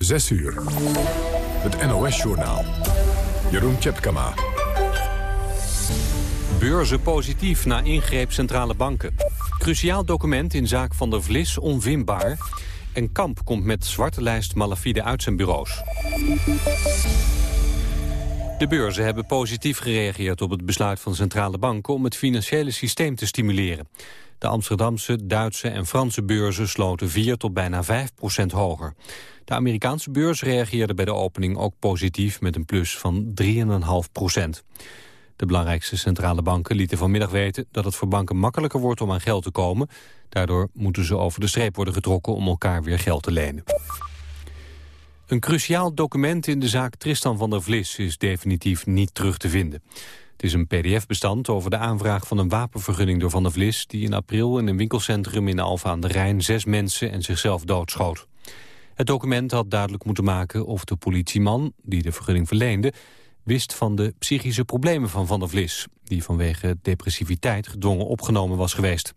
6 uur. Het NOS-journaal. Jeroen Tjepkama. Beurzen positief na ingreep centrale banken. Cruciaal document in zaak van der Vlis onvindbaar. En Kamp komt met zwarte lijst malafide uit zijn bureaus. De beurzen hebben positief gereageerd op het besluit van centrale banken... om het financiële systeem te stimuleren. De Amsterdamse, Duitse en Franse beurzen sloten 4 tot bijna 5 procent hoger. De Amerikaanse beurs reageerde bij de opening ook positief met een plus van 3,5 procent. De belangrijkste centrale banken lieten vanmiddag weten dat het voor banken makkelijker wordt om aan geld te komen. Daardoor moeten ze over de streep worden getrokken om elkaar weer geld te lenen. Een cruciaal document in de zaak Tristan van der Vlis is definitief niet terug te vinden. Het is een pdf-bestand over de aanvraag van een wapenvergunning door Van der Vlis... die in april in een winkelcentrum in Alfa aan de Rijn zes mensen en zichzelf doodschoot. Het document had duidelijk moeten maken of de politieman, die de vergunning verleende... wist van de psychische problemen van Van der Vlis... die vanwege depressiviteit gedwongen opgenomen was geweest.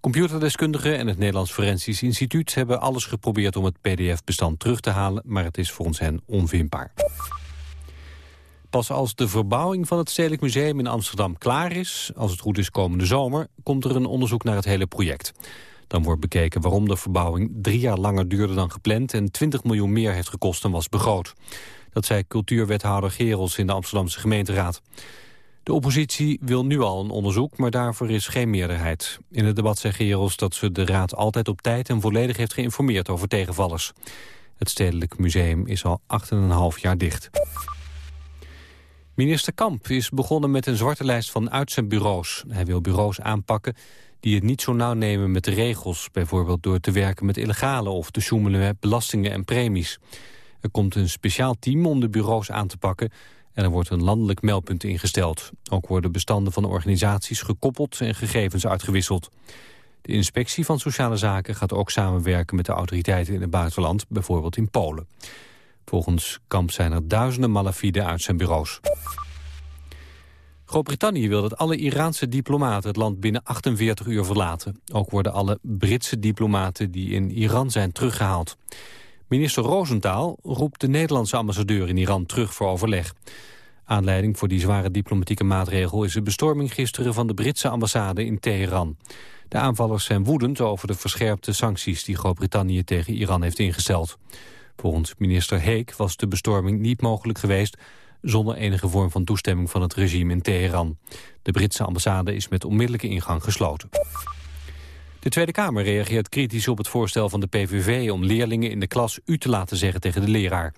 Computerdeskundigen en het Nederlands Forensisch Instituut... hebben alles geprobeerd om het pdf-bestand terug te halen... maar het is volgens hen onvindbaar. Pas als de verbouwing van het Stedelijk Museum in Amsterdam klaar is... als het goed is komende zomer, komt er een onderzoek naar het hele project. Dan wordt bekeken waarom de verbouwing drie jaar langer duurde dan gepland... en 20 miljoen meer heeft gekost dan was begroot. Dat zei cultuurwethouder Gerels in de Amsterdamse gemeenteraad. De oppositie wil nu al een onderzoek, maar daarvoor is geen meerderheid. In het debat zei Gerels dat ze de raad altijd op tijd en volledig heeft geïnformeerd over tegenvallers. Het Stedelijk Museum is al 8,5 jaar dicht. Minister Kamp is begonnen met een zwarte lijst van uitzendbureaus. Hij wil bureaus aanpakken die het niet zo nauw nemen met de regels... bijvoorbeeld door te werken met illegale of te sjoemelen met belastingen en premies. Er komt een speciaal team om de bureaus aan te pakken... en er wordt een landelijk meldpunt ingesteld. Ook worden bestanden van organisaties gekoppeld en gegevens uitgewisseld. De inspectie van sociale zaken gaat ook samenwerken met de autoriteiten in het buitenland, bijvoorbeeld in Polen. Volgens Kamp zijn er duizenden malafiden uit zijn bureaus. Groot-Brittannië wil dat alle Iraanse diplomaten het land binnen 48 uur verlaten. Ook worden alle Britse diplomaten die in Iran zijn teruggehaald. Minister Rosenthal roept de Nederlandse ambassadeur in Iran terug voor overleg. Aanleiding voor die zware diplomatieke maatregel is de bestorming gisteren van de Britse ambassade in Teheran. De aanvallers zijn woedend over de verscherpte sancties die Groot-Brittannië tegen Iran heeft ingesteld. Volgens minister Heek was de bestorming niet mogelijk geweest zonder enige vorm van toestemming van het regime in Teheran. De Britse ambassade is met onmiddellijke ingang gesloten. De Tweede Kamer reageert kritisch op het voorstel van de PVV... om leerlingen in de klas u te laten zeggen tegen de leraar.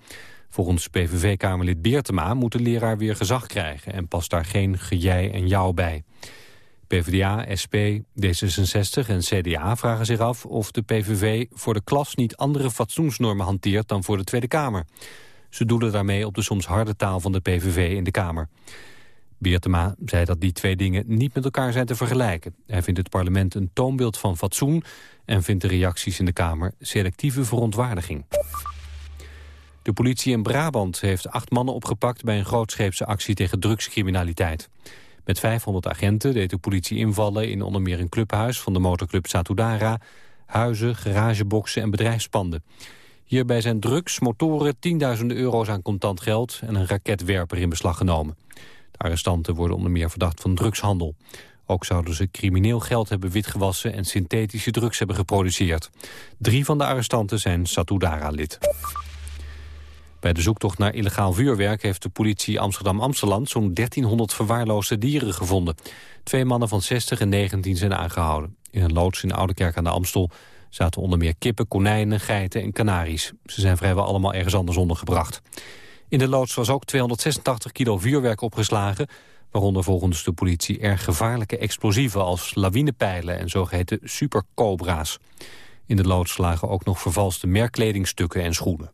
Volgens PVV-kamerlid Beertema moet de leraar weer gezag krijgen... en past daar geen gejij en jou bij. PvdA, SP, D66 en CDA vragen zich af of de PVV voor de klas niet andere fatsoensnormen hanteert dan voor de Tweede Kamer. Ze doelen daarmee op de soms harde taal van de PVV in de Kamer. Beertema zei dat die twee dingen niet met elkaar zijn te vergelijken. Hij vindt het parlement een toonbeeld van fatsoen... en vindt de reacties in de Kamer selectieve verontwaardiging. De politie in Brabant heeft acht mannen opgepakt... bij een grootscheepse actie tegen drugscriminaliteit. Met 500 agenten deed de politie invallen in onder meer een clubhuis... van de motorclub Satudara, huizen, garageboxen en bedrijfspanden. Hierbij zijn drugs, motoren, tienduizenden euro's aan contant geld... en een raketwerper in beslag genomen. De arrestanten worden onder meer verdacht van drugshandel. Ook zouden ze crimineel geld hebben witgewassen... en synthetische drugs hebben geproduceerd. Drie van de arrestanten zijn Satudara-lid. Bij de zoektocht naar illegaal vuurwerk heeft de politie Amsterdam-Amsteland zo'n 1300 verwaarloosde dieren gevonden. Twee mannen van 60 en 19 zijn aangehouden. In een loods in Oudekerk aan de Amstel zaten onder meer kippen, konijnen, geiten en kanaries. Ze zijn vrijwel allemaal ergens anders ondergebracht. In de loods was ook 286 kilo vuurwerk opgeslagen... waaronder volgens de politie erg gevaarlijke explosieven... als lawinepijlen en zogeheten supercobra's. In de loods lagen ook nog vervalste merkkledingstukken en schoenen.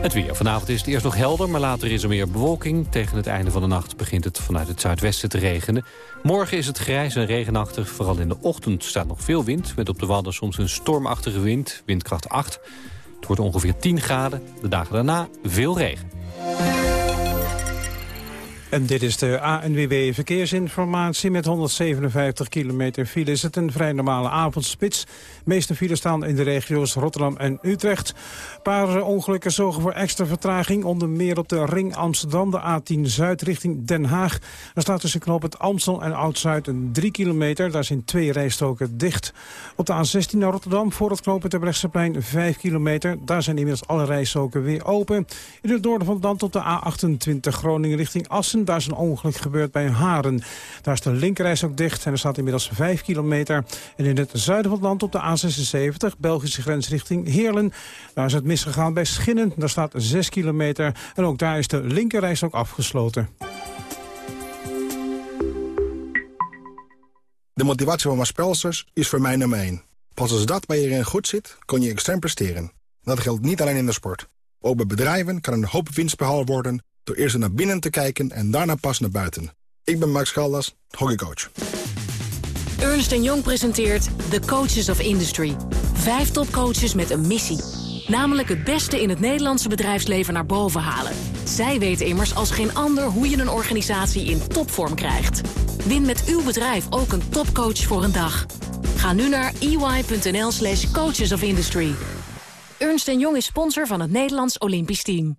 Het weer. Vanavond is het eerst nog helder, maar later is er meer bewolking. Tegen het einde van de nacht begint het vanuit het zuidwesten te regenen. Morgen is het grijs en regenachtig. Vooral in de ochtend staat nog veel wind. Met op de Wadden soms een stormachtige wind, windkracht 8. Het wordt ongeveer 10 graden. De dagen daarna veel regen. En dit is de ANWB Verkeersinformatie. Met 157 kilometer file is het een vrij normale avondspits. De meeste files staan in de regio's Rotterdam en Utrecht. Een paar ongelukken zorgen voor extra vertraging. Onder meer op de Ring Amsterdam, de A10 Zuid richting Den Haag. Er staat tussen knoop het Amstel en Oud-Zuid een 3 kilometer. Daar zijn twee rijstroken dicht. Op de A16 naar Rotterdam voor het knooppunt Terbrechtseplein 5 kilometer. Daar zijn inmiddels alle rijstroken weer open. In het noorden van het land op de A28 Groningen richting Assen daar is een ongeluk gebeurd bij Haren. Daar is de linkerreis ook dicht en er staat inmiddels 5 kilometer. En in het zuiden van het land op de A76, Belgische grens richting Heerlen. Daar is het misgegaan bij Schinnen. Daar staat 6 kilometer. En ook daar is de linkerreis ook afgesloten. De motivatie van mijn spelsers is voor mij nummer 1. Pas als dat bij iedereen goed zit, kun je extreem presteren. Dat geldt niet alleen in de sport. Ook bij bedrijven kan een hoop winst behaald worden door eerst naar binnen te kijken en daarna pas naar buiten. Ik ben Max Galdas, hockeycoach. Ernst Jong presenteert The Coaches of Industry. Vijf topcoaches met een missie. Namelijk het beste in het Nederlandse bedrijfsleven naar boven halen. Zij weten immers als geen ander hoe je een organisatie in topvorm krijgt. Win met uw bedrijf ook een topcoach voor een dag. Ga nu naar ey.nl slash coaches of industry. Ernst Jong is sponsor van het Nederlands Olympisch Team.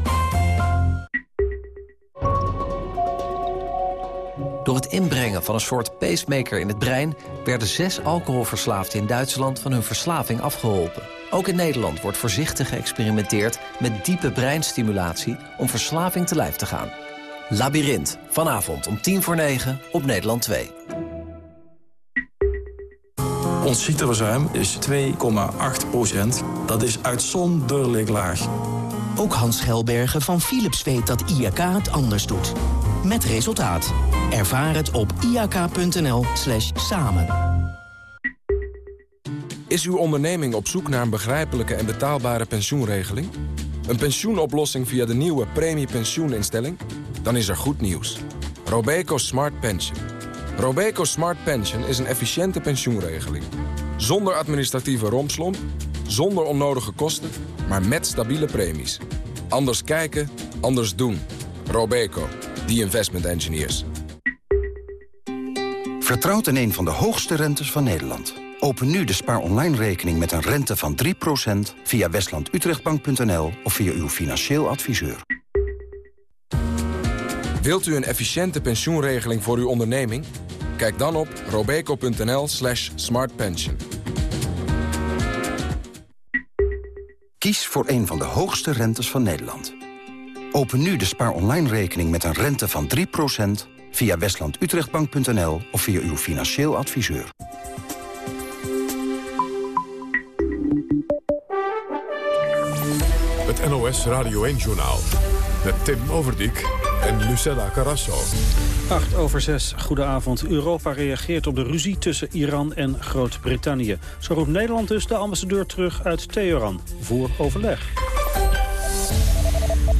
Door het inbrengen van een soort pacemaker in het brein... werden zes alcoholverslaafden in Duitsland van hun verslaving afgeholpen. Ook in Nederland wordt voorzichtig geëxperimenteerd met diepe breinstimulatie... om verslaving te lijf te gaan. Labyrinth, vanavond om tien voor negen op Nederland 2. Ons ziekteverzuim is 2,8 procent. Dat is uitzonderlijk laag. Ook Hans Schelbergen van Philips weet dat IAK het anders doet. Met resultaat. Ervaar het op iak.nl samen. Is uw onderneming op zoek naar een begrijpelijke en betaalbare pensioenregeling? Een pensioenoplossing via de nieuwe premiepensioeninstelling? Dan is er goed nieuws. Robeco Smart Pension. Robeco Smart Pension is een efficiënte pensioenregeling. Zonder administratieve rompslomp, zonder onnodige kosten, maar met stabiele premies. Anders kijken, anders doen. Robeco, the investment engineers. Vertrouwt in een van de hoogste rentes van Nederland. Open nu de spaar online rekening met een rente van 3% via westlandutrechtbank.nl of via uw financieel adviseur. Wilt u een efficiënte pensioenregeling voor uw onderneming? Kijk dan op robeco.nl slash smartpension. Kies voor een van de hoogste rentes van Nederland. Open nu de spaar online rekening met een rente van 3% via westlandutrechtbank.nl of via uw financieel adviseur. Het NOS Radio 1-journaal met Tim Overdijk en Lucella Carrasso. 8 over 6, goedenavond. Europa reageert op de ruzie tussen Iran en Groot-Brittannië. Zo roept Nederland dus de ambassadeur terug uit Teheran voor overleg.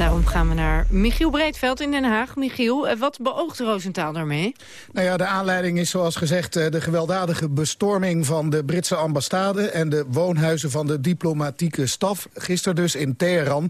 Daarom gaan we naar Michiel Breedveld in Den Haag. Michiel, eh, wat beoogt Roosentaal daarmee? Nou ja, de aanleiding is zoals gezegd eh, de gewelddadige bestorming van de Britse ambassade en de woonhuizen van de diplomatieke staf. Gisteren dus in Teheran.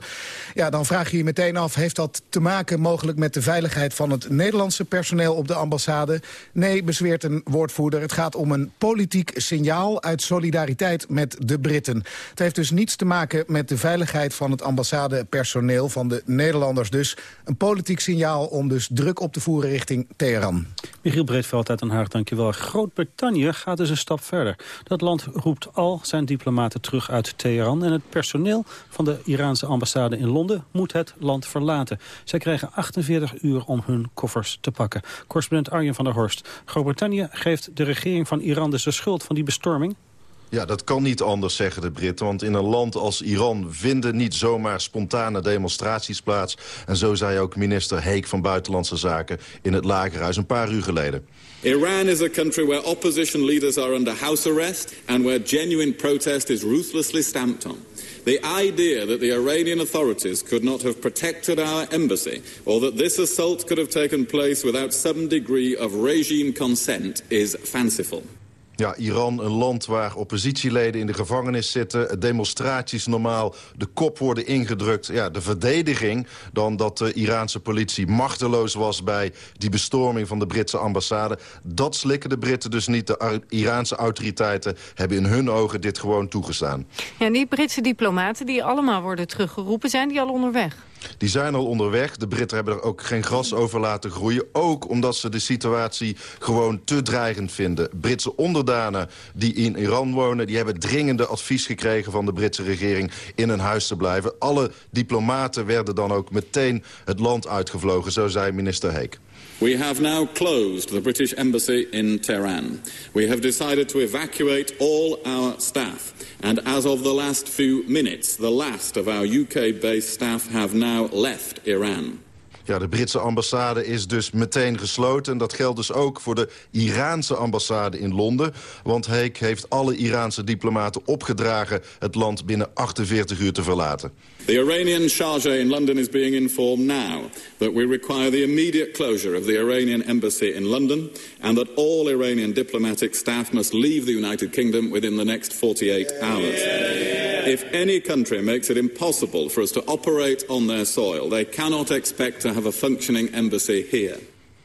Ja, dan vraag je je meteen af, heeft dat te maken mogelijk met de veiligheid van het Nederlandse personeel op de ambassade? Nee, bezweert een woordvoerder. Het gaat om een politiek signaal uit solidariteit met de Britten. Het heeft dus niets te maken met de veiligheid van het ambassadepersoneel van de Nederlanders dus. Een politiek signaal om dus druk op te voeren richting Teheran. Michiel Breedveld uit Den Haag, dankjewel. Groot-Brittannië gaat dus een stap verder. Dat land roept al zijn diplomaten terug uit Teheran... en het personeel van de Iraanse ambassade in Londen moet het land verlaten. Zij krijgen 48 uur om hun koffers te pakken. Correspondent Arjen van der Horst. Groot-Brittannië geeft de regering van Iran dus de schuld van die bestorming? Ja, dat kan niet anders, zeggen de Britten. Want in een land als Iran vinden niet zomaar spontane demonstraties plaats. En zo zei ook minister Heek van Buitenlandse Zaken in het Lagerhuis een paar uur geleden. Iran is a country where opposition leaders are under house arrest... and where genuine protest is ruthlessly stamped on. The idea that the Iranian authorities could not have protected our embassy... or that this assault could have taken place without some degree of regime consent is fanciful. Ja, Iran, een land waar oppositieleden in de gevangenis zitten... demonstraties normaal, de kop worden ingedrukt. Ja, de verdediging dan dat de Iraanse politie machteloos was... bij die bestorming van de Britse ambassade. Dat slikken de Britten dus niet. De Iraanse autoriteiten hebben in hun ogen dit gewoon toegestaan. Ja, die Britse diplomaten die allemaal worden teruggeroepen... zijn die al onderweg? Die zijn al onderweg. De Britten hebben er ook geen gras over laten groeien. Ook omdat ze de situatie gewoon te dreigend vinden. Britse onderdanen die in Iran wonen... die hebben dringende advies gekregen van de Britse regering... in hun huis te blijven. Alle diplomaten werden dan ook meteen het land uitgevlogen. Zo zei minister Heek. We have now closed the British Embassy in Tehran. We have decided to evacuate all our staff. And as of the last few minutes, the last of our UK-based staff have now left Iran. Ja, de Britse ambassade is dus meteen gesloten. En dat geldt dus ook voor de Iraanse ambassade in Londen. Want Heek heeft alle Iraanse diplomaten opgedragen... het land binnen 48 uur te verlaten. The Iranian Sharjah in London is being informed now... that we require the immediate closure of the Iranian embassy in London... and that all Iranian diplomatic staff must leave the United Kingdom within the next 48 hours. If any country makes it impossible for us to operate on their soil... they cannot expect to have a functioning embassy here.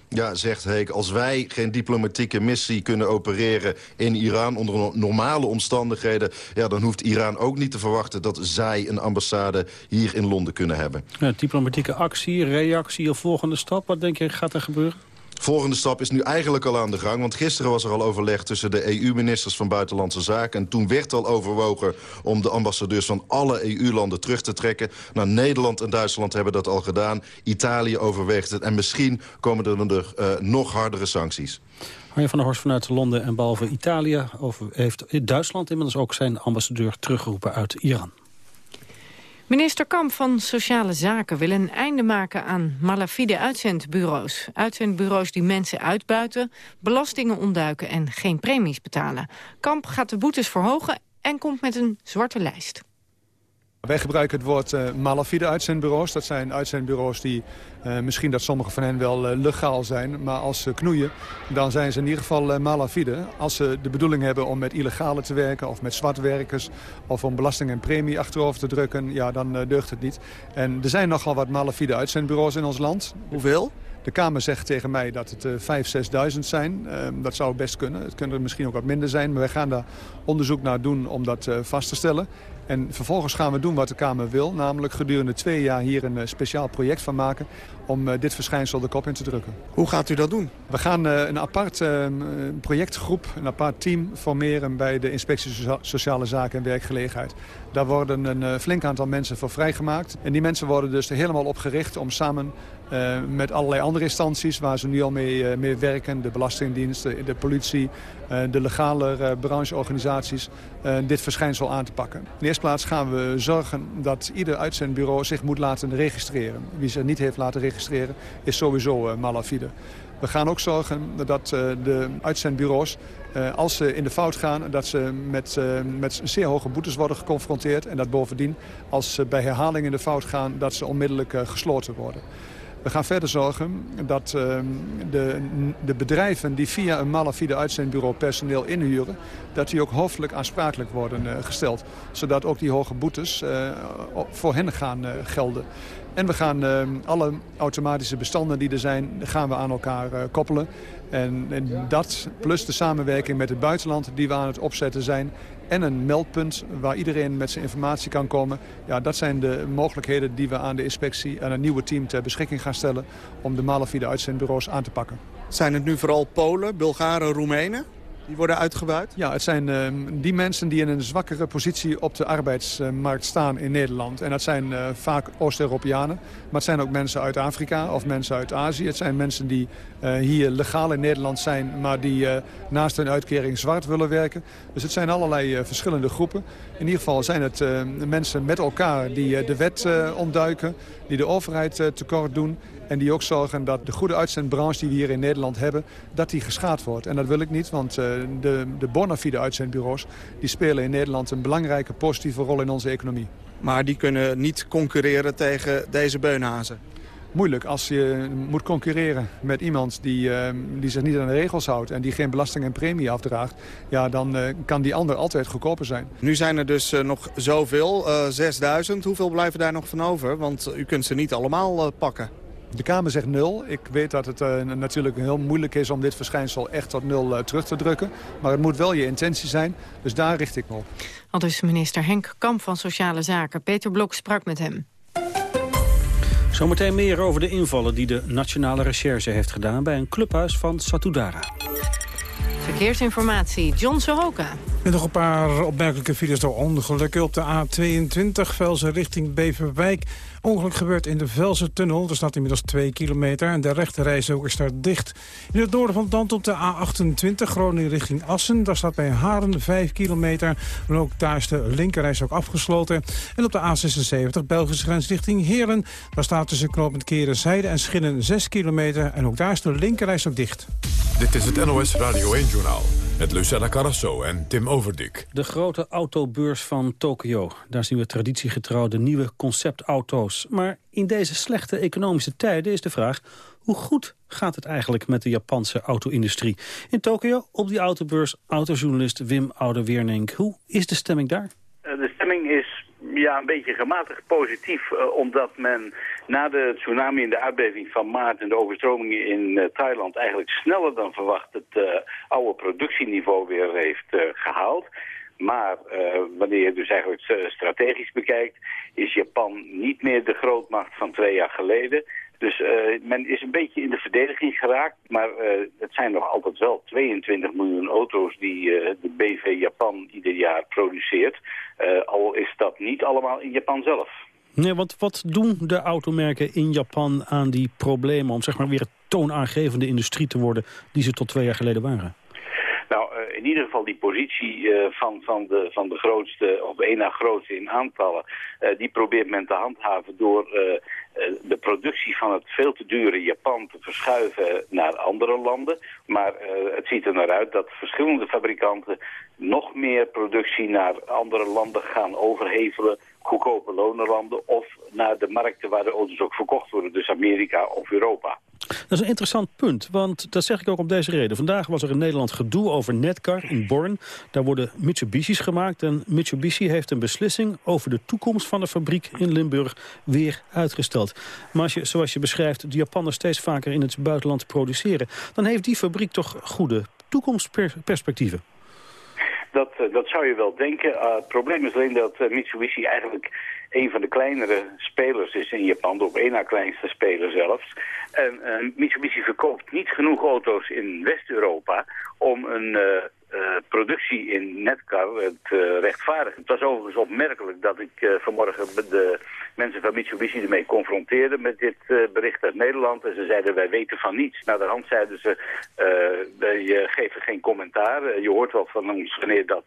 Ja, zegt Heek, als wij geen diplomatieke missie kunnen opereren in Iran... onder normale omstandigheden, ja, dan hoeft Iran ook niet te verwachten... dat zij een ambassade hier in Londen kunnen hebben. Ja, diplomatieke actie, reactie of volgende stap, wat denk je gaat er gebeuren? Volgende stap is nu eigenlijk al aan de gang. Want gisteren was er al overleg tussen de EU-ministers van Buitenlandse Zaken. En toen werd al overwogen om de ambassadeurs van alle EU-landen terug te trekken. Nou, Nederland en Duitsland hebben dat al gedaan. Italië overweegt het. En misschien komen er uh, nog hardere sancties. Arjen van der Horst vanuit Londen en behalve Italië... Over, heeft Duitsland inmiddels ook zijn ambassadeur teruggeroepen uit Iran. Minister Kamp van Sociale Zaken wil een einde maken aan malafide uitzendbureaus. Uitzendbureaus die mensen uitbuiten, belastingen ontduiken en geen premies betalen. Kamp gaat de boetes verhogen en komt met een zwarte lijst. Wij gebruiken het woord uh, malafide uitzendbureaus. Dat zijn uitzendbureaus die, uh, misschien dat sommige van hen wel uh, legaal zijn... maar als ze knoeien, dan zijn ze in ieder geval malafide. Als ze de bedoeling hebben om met illegale te werken of met zwartwerkers... of om belasting en premie achterover te drukken, ja, dan deugt het niet. En er zijn nogal wat malafide uitzendbureaus in ons land. Hoeveel? De Kamer zegt tegen mij dat het uh, 5.000, 6.000 zijn. Uh, dat zou best kunnen. Het kunnen er misschien ook wat minder zijn. Maar wij gaan daar onderzoek naar doen om dat uh, vast te stellen. En vervolgens gaan we doen wat de Kamer wil. Namelijk gedurende twee jaar hier een eh, speciaal project van maken... om eh, dit verschijnsel de kop in te drukken. Hoe gaat u dat doen? We gaan eh, een apart projectgroep, een apart team formeren... bij de Inspectie Sociale Zaken en Werkgelegenheid. Daar worden een flink aantal mensen voor vrijgemaakt. En die mensen worden dus helemaal op gericht om samen uh, met allerlei andere instanties waar ze nu al mee, uh, mee werken. De Belastingdienst, de, de politie, uh, de legale brancheorganisaties. dit verschijnsel aan te pakken. In de eerste plaats gaan we zorgen dat ieder uitzendbureau zich moet laten registreren. Wie zich niet heeft laten registreren is sowieso malafide. We gaan ook zorgen dat de uitzendbureaus, als ze in de fout gaan... dat ze met, met zeer hoge boetes worden geconfronteerd. En dat bovendien, als ze bij herhaling in de fout gaan... dat ze onmiddellijk gesloten worden. We gaan verder zorgen dat de, de, bedrijven die via een malafide uitzendbureau personeel inhuren... dat die ook hoofdelijk aansprakelijk worden gesteld. Zodat ook die hoge boetes voor hen gaan eh, gelden. En we gaan ehm, alle automatische bestanden die er zijn, gaan we aan elkaar koppelen. En, en dat plus de samenwerking met het buitenland die we aan het opzetten zijn en een meldpunt waar iedereen met zijn informatie kan komen. Ja, dat zijn de mogelijkheden die we aan de inspectie en een nieuwe team ter beschikking gaan stellen om de malafide uitzendbureaus aan te pakken. Zijn het nu vooral Polen, Bulgaren, Roemenen? Die worden uitgebuit? Ja, het zijn uh, die mensen die in een zwakkere positie op de arbeidsmarkt staan in Nederland. En dat zijn uh, vaak Oost-Europeanen. Maar het zijn ook mensen uit Afrika of mensen uit Azië. Het zijn mensen die uh, hier legaal in Nederland zijn... maar die naast hun uitkering zwart willen werken. Dus het zijn allerlei verschillende groepen. In ieder geval zijn het mensen met elkaar die de wet ontduiken... die de overheid tekort doen en die ook zorgen dat de goede uitzendbranche die we hier in Nederland hebben... dat die geschaad wordt. En dat wil ik niet, want uh, de, de bona fide uitzendbureaus... die spelen in Nederland een belangrijke positieve rol in onze economie. Maar die kunnen niet concurreren tegen deze beunhazen? Moeilijk. Als je moet concurreren met iemand die, uh, die zich niet aan de regels houdt... en die geen belasting en premie afdraagt... Ja, dan uh, kan die ander altijd goedkoper zijn. Nu zijn er dus nog zoveel, 6000. Hoeveel blijven daar nog van over? Want u kunt ze niet allemaal pakken. De Kamer zegt nul. Ik weet dat het uh, natuurlijk heel moeilijk is om dit verschijnsel echt tot nul uh, terug te drukken. Maar het moet wel je intentie zijn, dus daar richt ik me op. Al dus minister Henk Kamp van Sociale Zaken. Peter Blok sprak met hem. Zometeen meer over de invallen die de Nationale Recherche heeft gedaan... bij een clubhuis van Satudara. Verkeersinformatie, John Sohoka. En nog een paar opmerkelijke files door ongelukken. Op de A22, Velsen richting Beverwijk. Ongeluk gebeurt in de Velsen-tunnel. Er staat inmiddels 2 kilometer en de rechte ook is daar dicht. In het noorden van land op de A28, Groningen richting Assen. Daar staat bij Haren 5 kilometer. En ook daar is de linkerreis ook afgesloten. En op de A76, Belgische grens richting Heerlen. Daar staat tussen knooppunt Keren Zijde en Schinnen 6 kilometer. En ook daar is de linkerreis ook dicht. Dit is het NOS Radio 1-journaal. Met Lucella Carrasso en Tim Overdik. De grote autobeurs van Tokio. Daar zien we traditiegetrouw de nieuwe conceptauto's. Maar in deze slechte economische tijden is de vraag... hoe goed gaat het eigenlijk met de Japanse auto-industrie? In Tokio, op die autobeurs, autojournalist Wim Oude-Wernink. Hoe is de stemming daar? Eh, de stemming is ja, een beetje gematigd positief, uh, omdat men na de tsunami en de aardbeving van maart en de overstromingen in uh, Thailand eigenlijk sneller dan verwacht het uh, oude productieniveau weer heeft gehaald. Maar wanneer je dus eigenlijk strategisch bekijkt, is Japan niet meer de grootmacht van twee jaar geleden. Dus uh, men is een beetje in de verdediging geraakt. Maar uh, het zijn nog altijd wel 22 miljoen auto's die uh, de BV Japan ieder jaar produceert. al is dat niet allemaal in Japan zelf. Nee, want wat doen de automerken in Japan aan die problemen... om zeg maar weer een toonaangevende industrie te worden die ze tot twee jaar geleden waren? In ieder geval die positie uh, van, van, de, van de grootste, of één na grootste in aantallen, uh, die probeert men te handhaven door de productie van het veel te dure Japan te verschuiven naar andere landen. Maar het ziet er naar uit dat verschillende fabrikanten nog meer productie naar andere landen gaan overhevelen goedkope lonenlanden of naar de markten waar de auto's ook verkocht worden, dus Amerika of Europa. Dat is een interessant punt, want dat zeg ik ook om deze reden. Vandaag was er in Nederland gedoe over Netcar in Born. Daar worden Mitsubishi's gemaakt en Mitsubishi heeft een beslissing over de toekomst van de fabriek in Limburg weer uitgesteld. Maar als je, zoals je beschrijft, de Japanners steeds vaker in het buitenland produceren, dan heeft die fabriek toch goede toekomstperspectieven. Dat, eh, dat zou je wel denken. Uh, het probleem is alleen dat uh, Mitsubishi eigenlijk een van de kleinere spelers is in Japan. De op één na kleinste speler zelfs. En uh, Mitsubishi verkoopt niet genoeg auto's in West-Europa om een uh, productie in Netcar te rechtvaardigen. Het was overigens opmerkelijk dat ik vanmorgen de mensen van Mitsubishi ermee confronteerde met dit bericht uit Nederland. En ze zeiden wij weten van niets. Naar de hand zeiden ze je geeft geen commentaar. je hoort wel van ons wanneer dat,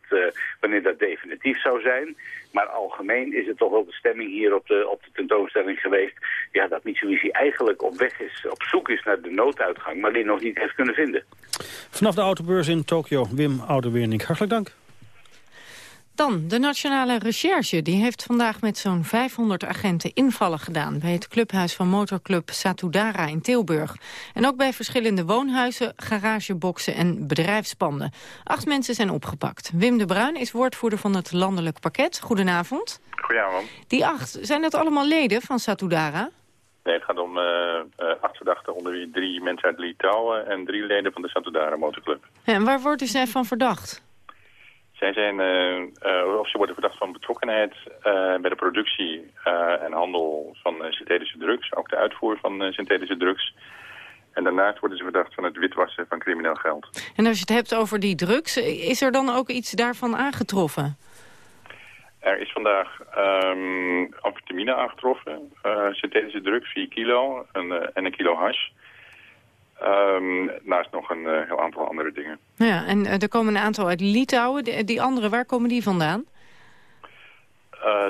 wanneer dat definitief zou zijn. Maar algemeen is het toch wel de stemming hier op de, op de tentoonstelling geweest... Ja, dat Mitsubishi eigenlijk op weg is, op zoek is naar de nooduitgang... maar die nog niet heeft kunnen vinden. Vanaf de autobeurs in Tokio, Wim Oudeweernink. Hartelijk dank. Dan, de Nationale Recherche die heeft vandaag met zo'n 500 agenten invallen gedaan... bij het clubhuis van motorclub Satudara in Tilburg. En ook bij verschillende woonhuizen, garageboxen en bedrijfspanden. Acht mensen zijn opgepakt. Wim de Bruin is woordvoerder van het landelijk pakket. Goedenavond. Goedenavond. Die acht, zijn dat allemaal leden van Satudara? Nee, het gaat om uh, uh, acht verdachten, onder wie drie mensen uit Litouwen... en drie leden van de Satudara motorclub. En waar wordt zij van verdacht? Zij zijn, uh, of ze worden verdacht van betrokkenheid bij de productie en handel van synthetische drugs. Ook de uitvoer van synthetische drugs. En daarnaast worden ze verdacht van het witwassen van crimineel geld. En als je het hebt over die drugs, is er dan ook iets daarvan aangetroffen? Er is vandaag um, amfetamine aangetroffen, uh, synthetische drugs, 4 kilo en, uh, en een kilo hash. Um, naast nog een uh, heel aantal andere dingen. Ja, en er komen een aantal uit Litouwen. Die, die andere, waar komen die vandaan?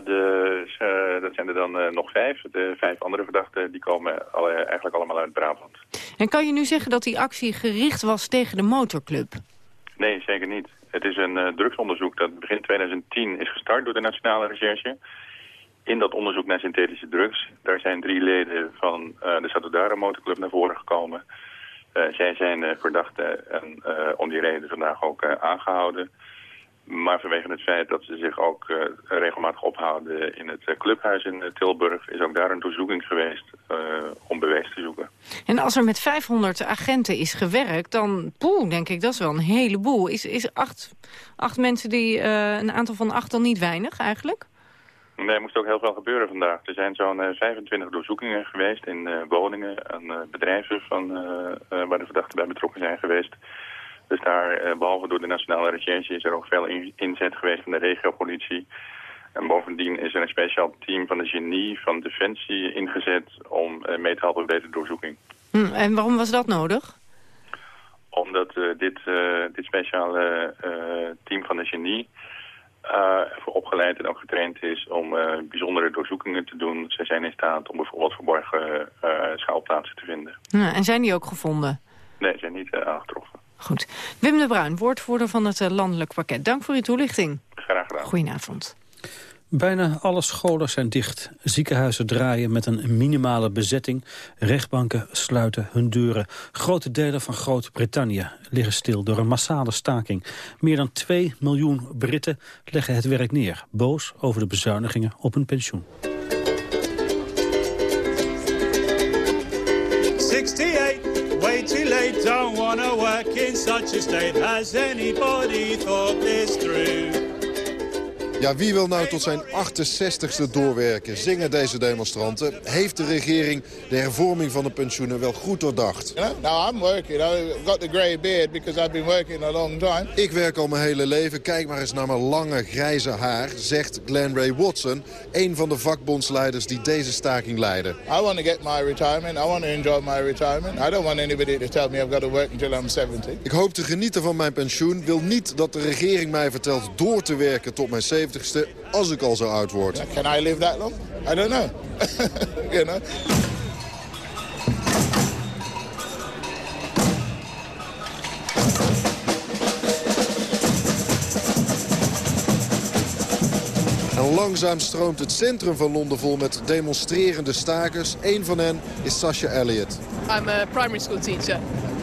de, dat zijn er dan nog vijf. De vijf andere verdachten die komen alle, eigenlijk allemaal uit Brabant. En kan je nu zeggen dat die actie gericht was tegen de motorclub? Nee, zeker niet. Het is een drugsonderzoek dat begin 2010 is gestart door de Nationale Recherche. In dat onderzoek naar synthetische drugs, daar zijn drie leden van de Satudara Motorclub naar voren gekomen. Uh, zij zijn verdachten en om die reden vandaag ook aangehouden. Maar vanwege het feit dat ze zich ook regelmatig ophouden in het clubhuis in Tilburg... is ook daar een doorzoeking geweest om bewijs te zoeken. En als er met 500 agenten is gewerkt, dan poeh, denk ik, dat is wel een heleboel. Is, is acht, acht mensen, die, een aantal van acht dan niet weinig eigenlijk? Nee, er moest ook heel veel gebeuren vandaag. Er zijn zo'n 25 doorzoekingen geweest in woningen en bedrijven van, waar de verdachten bij betrokken zijn geweest... Dus daar, eh, behalve door de Nationale Recherche, is er ook veel inzet geweest van de regiopolitie. En bovendien is er een speciaal team van de genie van Defensie ingezet om eh, mee te helpen bij deze doorzoeking. Hm, en waarom was dat nodig? Omdat dit, dit speciale team van de genie ervoor opgeleid en ook getraind is om bijzondere doorzoekingen te doen. Ze zijn in staat om bijvoorbeeld verborgen schaalplaatsen te vinden. Ja, en zijn die ook gevonden? Nee, ze zijn niet aangetroffen. Goed. Wim de Bruin, woordvoerder van het eh, landelijk pakket. Dank voor uw toelichting. Graag gedaan. Goedenavond. Bijna alle scholen zijn dicht. Ziekenhuizen draaien met een minimale bezetting. Rechtbanken sluiten hun deuren. Grote delen van Groot-Brittannië liggen stil door een massale staking. Meer dan 2 miljoen Britten leggen het werk neer. Boos over de bezuinigingen op hun pensioen. 68 way too late, don't wanna work in such a state. Has anybody thought this through? Ja, wie wil nou tot zijn 68ste doorwerken, zingen deze demonstranten. Heeft de regering de hervorming van de pensioenen wel goed doordacht? Nou, I'm working. I've got the grey beard because I've been working a long time. Ik werk al mijn hele leven. Kijk maar eens naar mijn lange grijze haar, zegt Glenn Ray Watson, een van de vakbondsleiders die deze staking leiden. I want to get my retirement. I want to enjoy my retirement. I don't want anybody to tell me I've got to work until I'm 70. Ik hoop te genieten van mijn pensioen. Wil niet dat de regering mij vertelt door te werken tot mijn 70 als ik al zo oud word. Can I live that long? I don't know. you know? En langzaam stroomt het centrum van Londen vol met demonstrerende stakers. Eén van hen is Sasha Elliott. I'm a primary school teacher.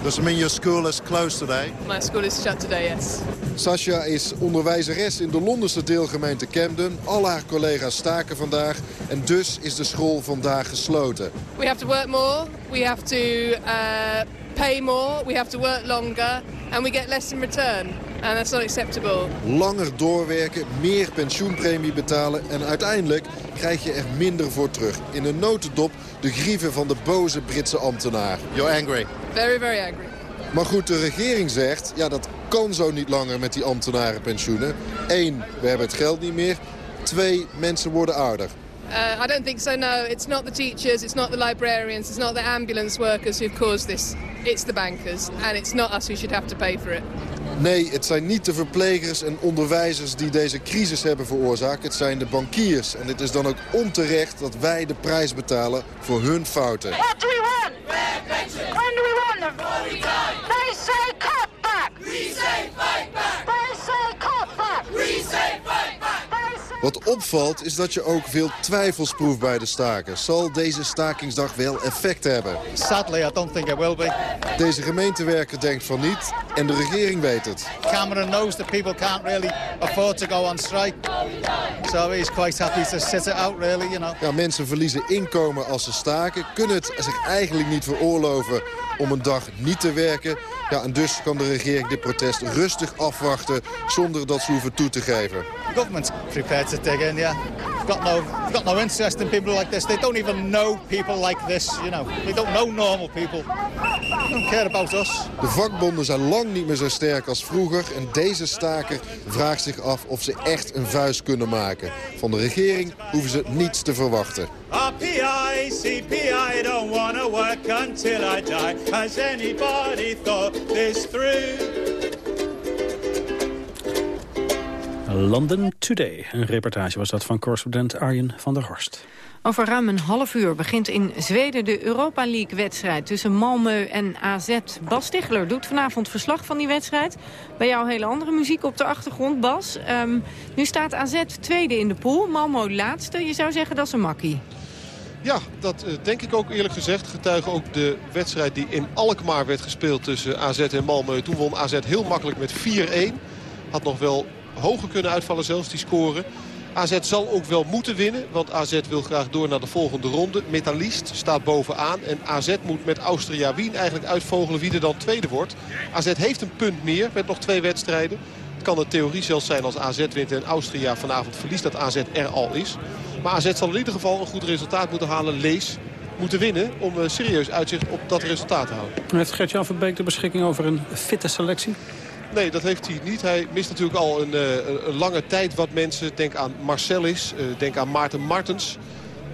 Does it mean your school is closed today? My school is shut today, yes. Sasha is onderwijzeres in de Londense deelgemeente Camden. Al haar collega's staken vandaag en dus is de school vandaag gesloten. We have to work more, we have to uh, pay more, we have to work longer and we get less in return. And that's not acceptable. Langer doorwerken, meer pensioenpremie betalen en uiteindelijk krijg je er minder voor terug. In een notendop de grieven van de boze Britse ambtenaar. You're angry. Very, very angry. Maar goed, de regering zegt, ja dat kan zo niet langer met die ambtenarenpensioenen. Eén, we hebben het geld niet meer. Twee, mensen worden ouder. Uh, I don't think so, no. It's not the teachers, it's not the librarians, it's not the ambulance workers who've caused this. It's the bankers. And it's not us who should have to pay for it. Nee, het zijn niet de verplegers en onderwijzers die deze crisis hebben veroorzaakt. Het zijn de bankiers. En het is dan ook onterecht dat wij de prijs betalen voor hun fouten. What do we want? When do we want them? They say cut back. We say fight back. They say cut back. We say. Wat opvalt is dat je ook veel twijfels proeft bij de staken. Zal deze stakingsdag wel effect hebben? Sadly, I don't think it will be. Deze gemeentewerker denkt van niet en de regering weet het. Cameron knows that people can't really afford to go on strike. So he's quite happy to sit it out, really, you know. Ja, mensen verliezen inkomen als ze staken, kunnen het zich eigenlijk niet veroorloven om een dag niet te werken. Ja, en dus kan de regering dit protest rustig afwachten zonder dat ze hoeven toe te geven. The government's prepared to dig in, yeah. got no got no interest in people like this. They don't even know people like this. You know, they don't know normal people. They don't care about us. De vakbonden zijn lang niet meer zo sterk als vroeger. En deze staker vraagt zich af of ze echt een vuist kunnen maken. Van de regering hoeven ze niets te verwachten. RPI, CPI, don't wanna work until I die. Has anybody thought this through? London Today. Een reportage was dat van correspondent Arjen van der Horst. Over ruim een half uur begint in Zweden de Europa League-wedstrijd tussen Malmö en AZ. Bas Stigler doet vanavond verslag van die wedstrijd. Bij jou hele andere muziek op de achtergrond, Bas. Ehm, nu staat AZ tweede in de pool, Malmö laatste. Je zou zeggen dat is een makkie. Ja, dat eh, denk ik ook eerlijk gezegd. Getuigen ook de wedstrijd die in Alkmaar werd gespeeld tussen AZ en Malmö. Toen won AZ heel makkelijk met 4-1. Had nog wel hoger kunnen uitvallen zelfs die scoren. AZ zal ook wel moeten winnen, want AZ wil graag door naar de volgende ronde. Metalist staat bovenaan en AZ moet met Austria Wien eigenlijk uitvogelen wie er dan tweede wordt. AZ heeft een punt meer met nog twee wedstrijden. Het kan de theorie zelfs zijn als AZ wint en Austria vanavond verliest dat AZ er al is. Maar AZ zal in ieder geval een goed resultaat moeten halen. Lees moeten winnen om een serieus uitzicht op dat resultaat te houden. Heeft Gert-Jan Verbeek de beschikking over een fitte selectie? Nee, dat heeft hij niet. Hij mist natuurlijk al een, uh, een lange tijd wat mensen. Denk aan Marcelis, uh, denk aan Maarten Martens.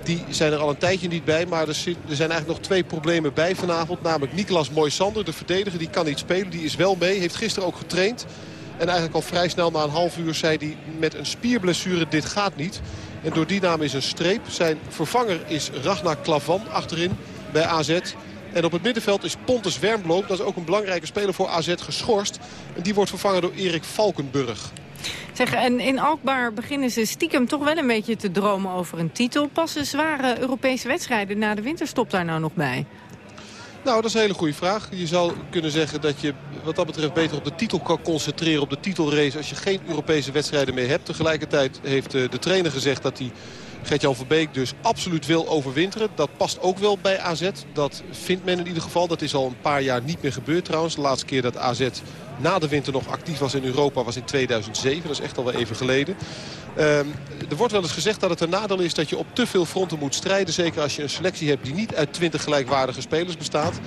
Die zijn er al een tijdje niet bij. Maar er, er zijn eigenlijk nog twee problemen bij vanavond. Namelijk Niklas Moisander, de verdediger. Die kan niet spelen. Die is wel mee. Heeft gisteren ook getraind. En eigenlijk al vrij snel na een half uur zei hij met een spierblessure dit gaat niet. En door die naam is een streep. Zijn vervanger is Ragnar Klavan achterin bij AZ. En op het middenveld is Pontus Wernbloem. Dat is ook een belangrijke speler voor AZ geschorst. En die wordt vervangen door Erik Valkenburg. Zeg, en in Alkmaar beginnen ze stiekem toch wel een beetje te dromen over een titel. Passen zware Europese wedstrijden na de winterstop daar nou nog bij? Nou, dat is een hele goede vraag. Je zou kunnen zeggen dat je wat dat betreft beter op de titel kan concentreren. Op de titelrace als je geen Europese wedstrijden meer hebt. Tegelijkertijd heeft eh, de trainer gezegd dat hij Gert-Jan Verbeek dus absoluut wil overwinteren. Dat past ook wel bij AZ. Dat vindt men in ieder geval. Dat is al een paar jaar niet meer gebeurd trouwens. De laatste keer dat AZ na de winter nog actief was in Europa was in 2007. Dat is echt al wel even geleden. Um, er wordt wel eens gezegd dat het een nadeel is dat je op te veel fronten moet strijden. Zeker als je een selectie hebt die niet uit 20 gelijkwaardige spelers bestaat.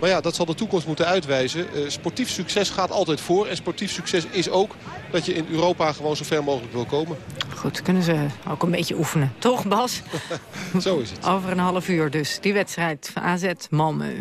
Maar ja, dat zal de toekomst moeten uitwijzen. Uh, sportief succes gaat altijd voor. En sportief succes is ook dat je in Europa gewoon zo ver mogelijk wil komen. Goed, kunnen ze ook een beetje oefenen. Toch, Bas? zo is het. Over een half uur dus. Die wedstrijd van AZ Malmö.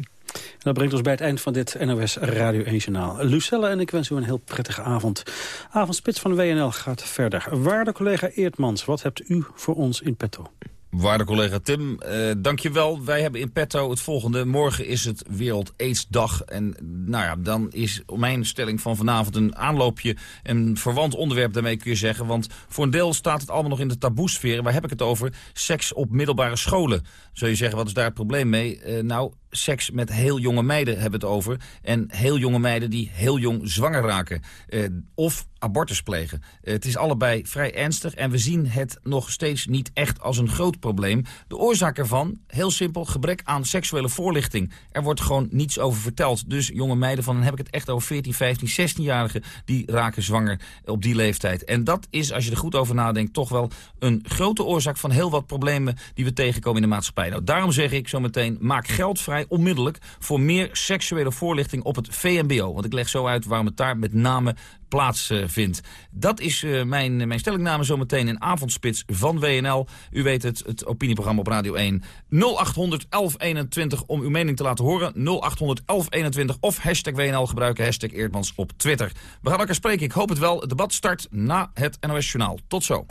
Dat brengt ons bij het eind van dit NOS Radio 1 Journaal. Lucelle en ik wens u een heel prettige avond. Avondspits van WNL gaat verder. Waarde collega Eertmans, wat hebt u voor ons in petto? Waarde collega Tim, uh, dankjewel. Wij hebben in petto het volgende. Morgen is het Wereld AIDS-dag. En nou ja, dan is mijn stelling van vanavond een aanloopje... een verwant onderwerp daarmee kun je zeggen. Want voor een deel staat het allemaal nog in de taboesfeer. Waar heb ik het over? Seks op middelbare scholen. Zul je zeggen, wat is daar het probleem mee? Uh, nou, seks met heel jonge meiden hebben het over. En heel jonge meiden die heel jong zwanger raken. Uh, of abortus plegen. Uh, het is allebei vrij ernstig en we zien het nog steeds niet echt als een groot probleem. De oorzaak ervan, heel simpel, gebrek aan seksuele voorlichting. Er wordt gewoon niets over verteld. Dus jonge meiden van, dan heb ik het echt over 14, 15, 16-jarigen... die raken zwanger op die leeftijd. En dat is, als je er goed over nadenkt, toch wel een grote oorzaak... van heel wat problemen die we tegenkomen in de maatschappij. Nou, daarom zeg ik zo meteen, maak geld vrij onmiddellijk voor meer seksuele voorlichting op het VMBO. Want ik leg zo uit waarom het daar met name plaats uh, vindt. Dat is uh, mijn, mijn stellingname zometeen in Avondspits van WNL. U weet het, het opinieprogramma op Radio 1. 0800 1121 om uw mening te laten horen. 0800 1121 of hashtag WNL gebruiken, hashtag Eerdmans op Twitter. We gaan elkaar spreken, ik hoop het wel. Het debat start na het NOS Journaal. Tot zo.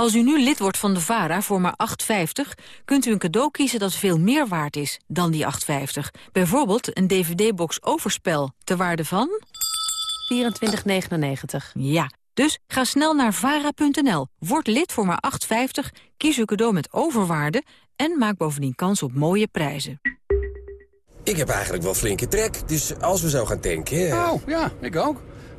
Als u nu lid wordt van de VARA voor maar 8,50... kunt u een cadeau kiezen dat veel meer waard is dan die 8,50. Bijvoorbeeld een dvd-box Overspel, ter waarde van... 24,99. Ja, dus ga snel naar vara.nl, word lid voor maar 8,50... kies uw cadeau met overwaarde en maak bovendien kans op mooie prijzen. Ik heb eigenlijk wel flinke trek, dus als we zo gaan tanken... Oh, ja, ik ook.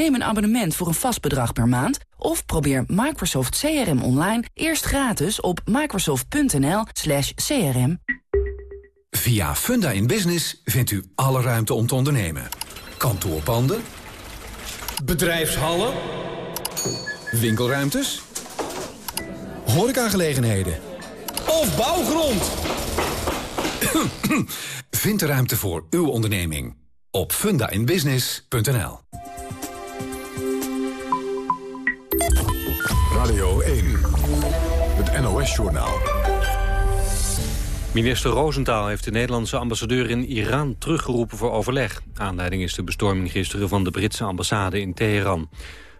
Neem een abonnement voor een vast bedrag per maand... of probeer Microsoft CRM online eerst gratis op microsoft.nl crm. Via Funda in Business vindt u alle ruimte om te ondernemen. Kantoorpanden. Bedrijfshallen. Winkelruimtes. Horecagelegenheden. Of bouwgrond. Vind de ruimte voor uw onderneming op fundainbusiness.nl. Radio 1, het NOS-journaal. Minister Roosentaal heeft de Nederlandse ambassadeur in Iran teruggeroepen voor overleg. Aanleiding is de bestorming gisteren van de Britse ambassade in Teheran.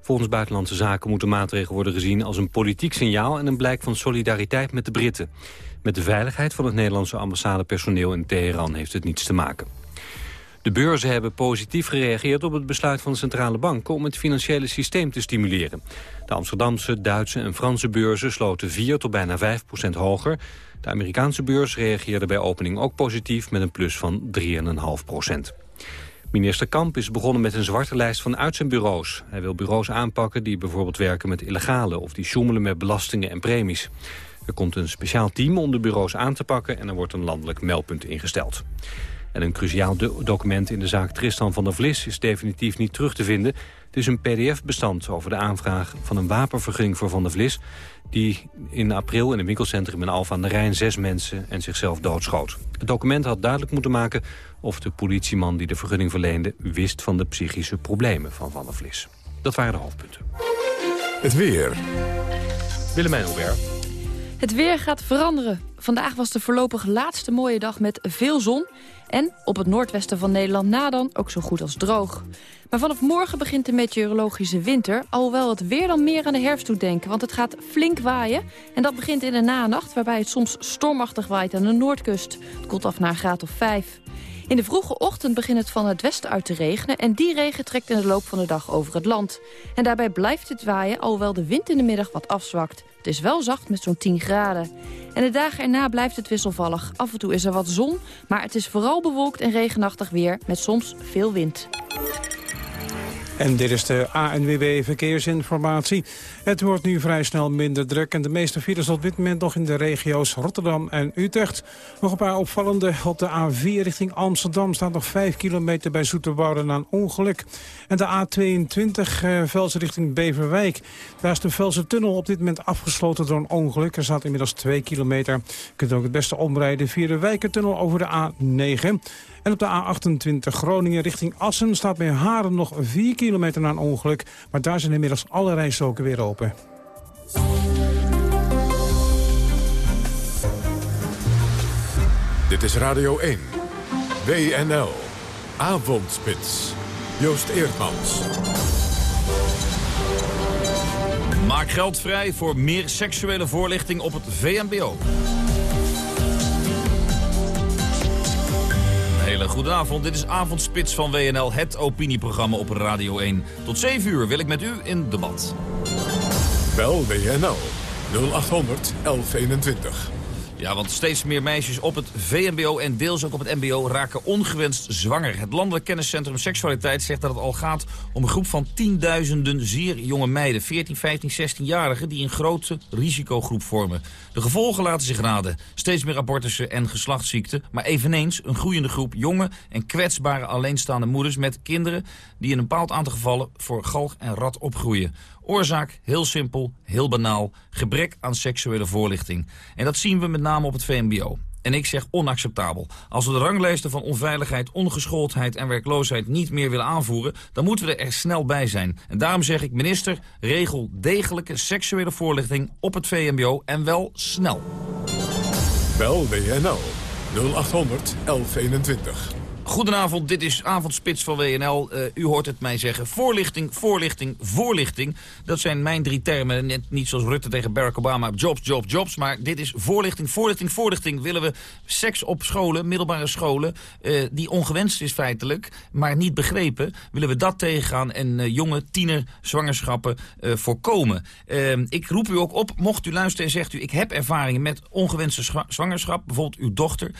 Volgens Buitenlandse Zaken moeten maatregelen worden gezien als een politiek signaal... en een blijk van solidariteit met de Britten. Met de veiligheid van het Nederlandse ambassadepersoneel in Teheran heeft het niets te maken. De beurzen hebben positief gereageerd op het besluit van de centrale banken om het financiële systeem te stimuleren. De Amsterdamse, Duitse en Franse beurzen sloten 4 tot bijna 5 procent hoger. De Amerikaanse beurs reageerde bij opening ook positief met een plus van 3,5 procent. Minister Kamp is begonnen met een zwarte lijst van uitzendbureaus. Hij wil bureaus aanpakken die bijvoorbeeld werken met illegale... of die sjoemelen met belastingen en premies. Er komt een speciaal team om de bureaus aan te pakken... en er wordt een landelijk meldpunt ingesteld. En een cruciaal document in de zaak Tristan van der Vlis is definitief niet terug te vinden. Het is een pdf-bestand over de aanvraag van een wapenvergunning voor Van der Vlis... die in april in het winkelcentrum in Alphen aan de Rijn zes mensen en zichzelf doodschoot. Het document had duidelijk moeten maken of de politieman die de vergunning verleende... wist van de psychische problemen van Van der Vlis. Dat waren de hoofdpunten. Het weer. Willemijn Hubert. Het weer gaat veranderen. Vandaag was de voorlopig laatste mooie dag met veel zon. En op het noordwesten van Nederland na dan ook zo goed als droog. Maar vanaf morgen begint de meteorologische winter... alhoewel het weer dan meer aan de herfst doet denken. Want het gaat flink waaien. En dat begint in de nacht, waarbij het soms stormachtig waait aan de noordkust. Het koelt af naar een graad of 5. In de vroege ochtend begint het van het westen uit te regenen... en die regen trekt in de loop van de dag over het land. En daarbij blijft het waaien, alhoewel de wind in de middag wat afzwakt. Het is wel zacht met zo'n 10 graden. En de dagen erna blijft het wisselvallig. Af en toe is er wat zon, maar het is vooral bewolkt en regenachtig weer... met soms veel wind. En dit is de ANWB Verkeersinformatie. Het wordt nu vrij snel minder druk en de meeste files op dit moment nog in de regio's Rotterdam en Utrecht. Nog een paar opvallende op de A4 richting Amsterdam staat nog 5 kilometer bij Zoeterwoude na een ongeluk. En de A22 eh, Velse richting Beverwijk. Daar is de Velse tunnel op dit moment afgesloten door een ongeluk. Er staat inmiddels 2 kilometer. Je kunt ook het beste omrijden via de Wijkertunnel over de A9. En op de A28 Groningen richting Assen staat bij Haren nog 4 kilometer na een ongeluk. Maar daar zijn inmiddels alle rijstroken weer open. Dit is Radio 1. WNL. Avondspits. Joost Eerdmans. Maak geld vrij voor meer seksuele voorlichting op het VMBO. Een hele goede avond. Dit is Avondspits van WNL, het opinieprogramma op Radio 1. Tot 7 uur wil ik met u in debat. Bel WNL 0800 1121. Ja, want steeds meer meisjes op het VMBO en deels ook op het MBO raken ongewenst zwanger. Het Landelijk Kenniscentrum Seksualiteit zegt dat het al gaat om een groep van tienduizenden zeer jonge meiden. 14, 15, 16-jarigen die een grote risicogroep vormen. De gevolgen laten zich raden. Steeds meer abortussen en geslachtsziekten. Maar eveneens een groeiende groep jonge en kwetsbare alleenstaande moeders met kinderen... die in een bepaald aantal gevallen voor galg en rat opgroeien. Oorzaak, heel simpel, heel banaal, gebrek aan seksuele voorlichting. En dat zien we met name op het VMBO. En ik zeg onacceptabel. Als we de ranglijsten van onveiligheid, ongeschooldheid en werkloosheid niet meer willen aanvoeren, dan moeten we er snel bij zijn. En daarom zeg ik, minister, regel degelijke seksuele voorlichting op het VMBO en wel snel. Bel WNL 0800 1121. Goedenavond, dit is Avondspits van WNL. Uh, u hoort het mij zeggen. Voorlichting, voorlichting, voorlichting. Dat zijn mijn drie termen. Net niet zoals Rutte tegen Barack Obama. Jobs, jobs, jobs. Maar dit is voorlichting, voorlichting, voorlichting. Willen we seks op scholen, middelbare scholen... Uh, die ongewenst is feitelijk, maar niet begrepen... willen we dat tegengaan en uh, jonge tiener zwangerschappen voorkomen. ik roep u ook op, mocht u luisteren en zegt u... ik heb ervaringen met ongewenste zwangerschap, bijvoorbeeld uw dochter...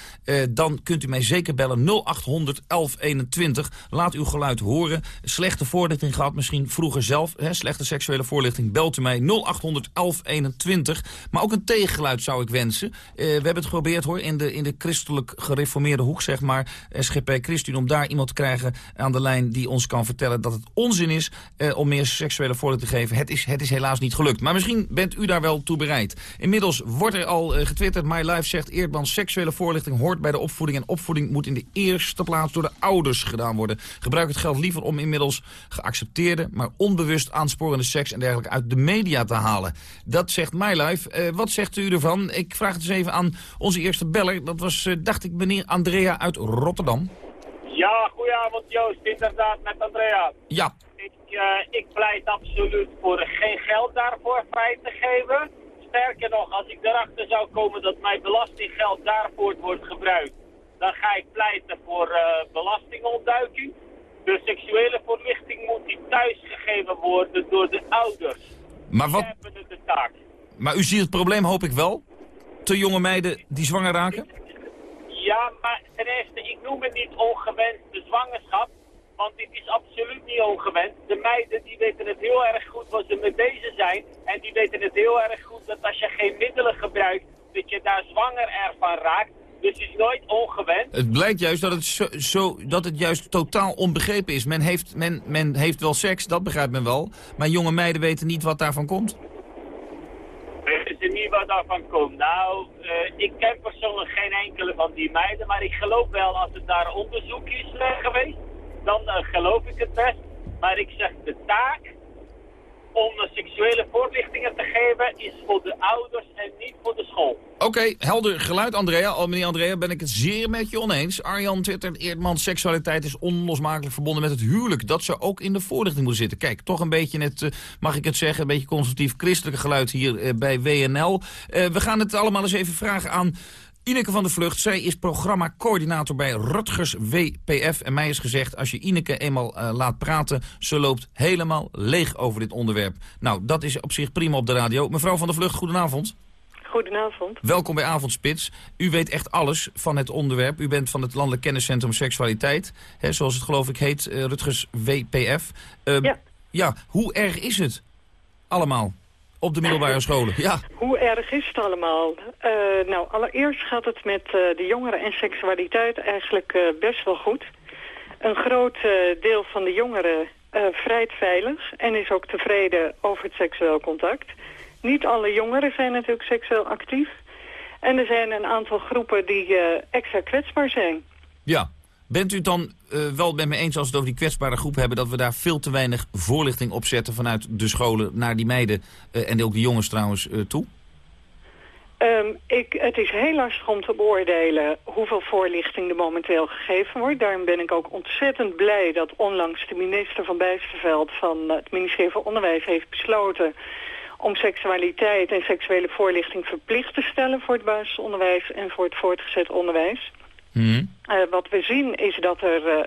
dan kunt u mij zeker bellen 0800 1121. Laat uw geluid horen. Slechte voorlichting gehad, misschien vroeger zelf. Hè, slechte seksuele voorlichting. Belt u mij 0800 1121. Maar ook een tegengeluid zou ik wensen. Uh, we hebben het geprobeerd hoor, in de, in de christelijk gereformeerde hoek, zeg maar. SGP Christun, om daar iemand te krijgen aan de lijn die ons kan vertellen dat het onzin is uh, om meer seksuele voorlichting te geven. Het is, het is helaas niet gelukt. Maar misschien bent u daar wel toe bereid. Inmiddels wordt er al uh, getwitterd. My Life zegt Eerdman, seksuele voorlichting hoort bij de opvoeding. En opvoeding moet in de eerste plaats door de ouders gedaan worden. Gebruik het geld liever om inmiddels geaccepteerde, maar onbewust aansporende seks en dergelijke uit de media te halen. Dat zegt MyLife. Uh, wat zegt u ervan? Ik vraag het eens even aan onze eerste beller. Dat was, uh, dacht ik, meneer Andrea uit Rotterdam. Ja, goedenavond Joost. Inderdaad, met Andrea. Ja. Ik, uh, ik pleit absoluut voor geen geld daarvoor vrij te geven. Sterker nog, als ik erachter zou komen dat mijn belastinggeld daarvoor wordt gebruikt, dan ga ik pleiten voor uh, belastingontduiking. De seksuele voorlichting moet die thuisgegeven worden door de ouders. Maar wat... Hebben de taak. Maar u ziet het probleem, hoop ik wel? Te jonge meiden die zwanger raken? Ja, maar ten eerste, ik noem het niet ongewenste zwangerschap. Want dit is absoluut niet ongewenst. De meiden die weten het heel erg goed wat ze mee bezig zijn. En die weten het heel erg goed dat als je geen middelen gebruikt, dat je daar zwanger ervan raakt. Dus het is nooit ongewenst. Het blijkt juist dat het, zo, zo, dat het juist totaal onbegrepen is. Men heeft, men, men heeft wel seks, dat begrijpt men wel. Maar jonge meiden weten niet wat daarvan komt. Weten ze niet wat daarvan komt? Nou, uh, ik ken persoonlijk geen enkele van die meiden. Maar ik geloof wel als het daar onderzoek is uh, geweest. Dan uh, geloof ik het best. Maar ik zeg de taak om seksuele voorlichtingen te geven is voor de ouders en niet voor de school. Oké, helder geluid Andrea. Oh, meneer Andrea, ben ik het zeer met je oneens. Arjan twittert, Eerdman, seksualiteit is onlosmakelijk verbonden met het huwelijk. Dat zou ook in de voorlichting moeten zitten. Kijk, toch een beetje het, uh, mag ik het zeggen, een beetje conservatief christelijke geluid hier uh, bij WNL. We gaan het allemaal eens even vragen aan Ineke van der Vlucht, zij is programmacoördinator bij Rutgers WPF. En mij is gezegd, als je Ineke eenmaal uh, laat praten... ze loopt helemaal leeg over dit onderwerp. Nou, dat is op zich prima op de radio. Mevrouw van der Vlucht, goedenavond. Goedenavond. Welkom bij Avondspits. U weet echt alles van het onderwerp. U bent van het Landelijk Kenniscentrum Seksualiteit. Hè, zoals het geloof ik heet, uh, Rutgers WPF. Uh, ja. Ja, hoe erg is het allemaal? Op de middelbare scholen, ja. Hoe erg is het allemaal? Uh, nou, allereerst gaat het met uh, de jongeren en seksualiteit eigenlijk uh, best wel goed. Een groot deel van de jongeren vrijt veilig en is ook tevreden over het seksueel contact. Niet alle jongeren zijn natuurlijk seksueel actief. En er zijn een aantal groepen die extra kwetsbaar zijn. Ja, Bent u het dan uh, wel met me eens als we het over die kwetsbare groep hebben... dat we daar veel te weinig voorlichting op zetten vanuit de scholen naar die meiden... Uh, en ook de jongens trouwens uh, toe? Um, ik, het is heel lastig om te beoordelen hoeveel voorlichting er momenteel gegeven wordt. Daarom ben ik ook ontzettend blij dat onlangs de minister van Bijsterveld van het ministerie van Onderwijs heeft besloten om seksualiteit en seksuele voorlichting verplicht te stellen voor het basisonderwijs en voor het voortgezet onderwijs. Mm. Uh, wat we zien is dat er uh,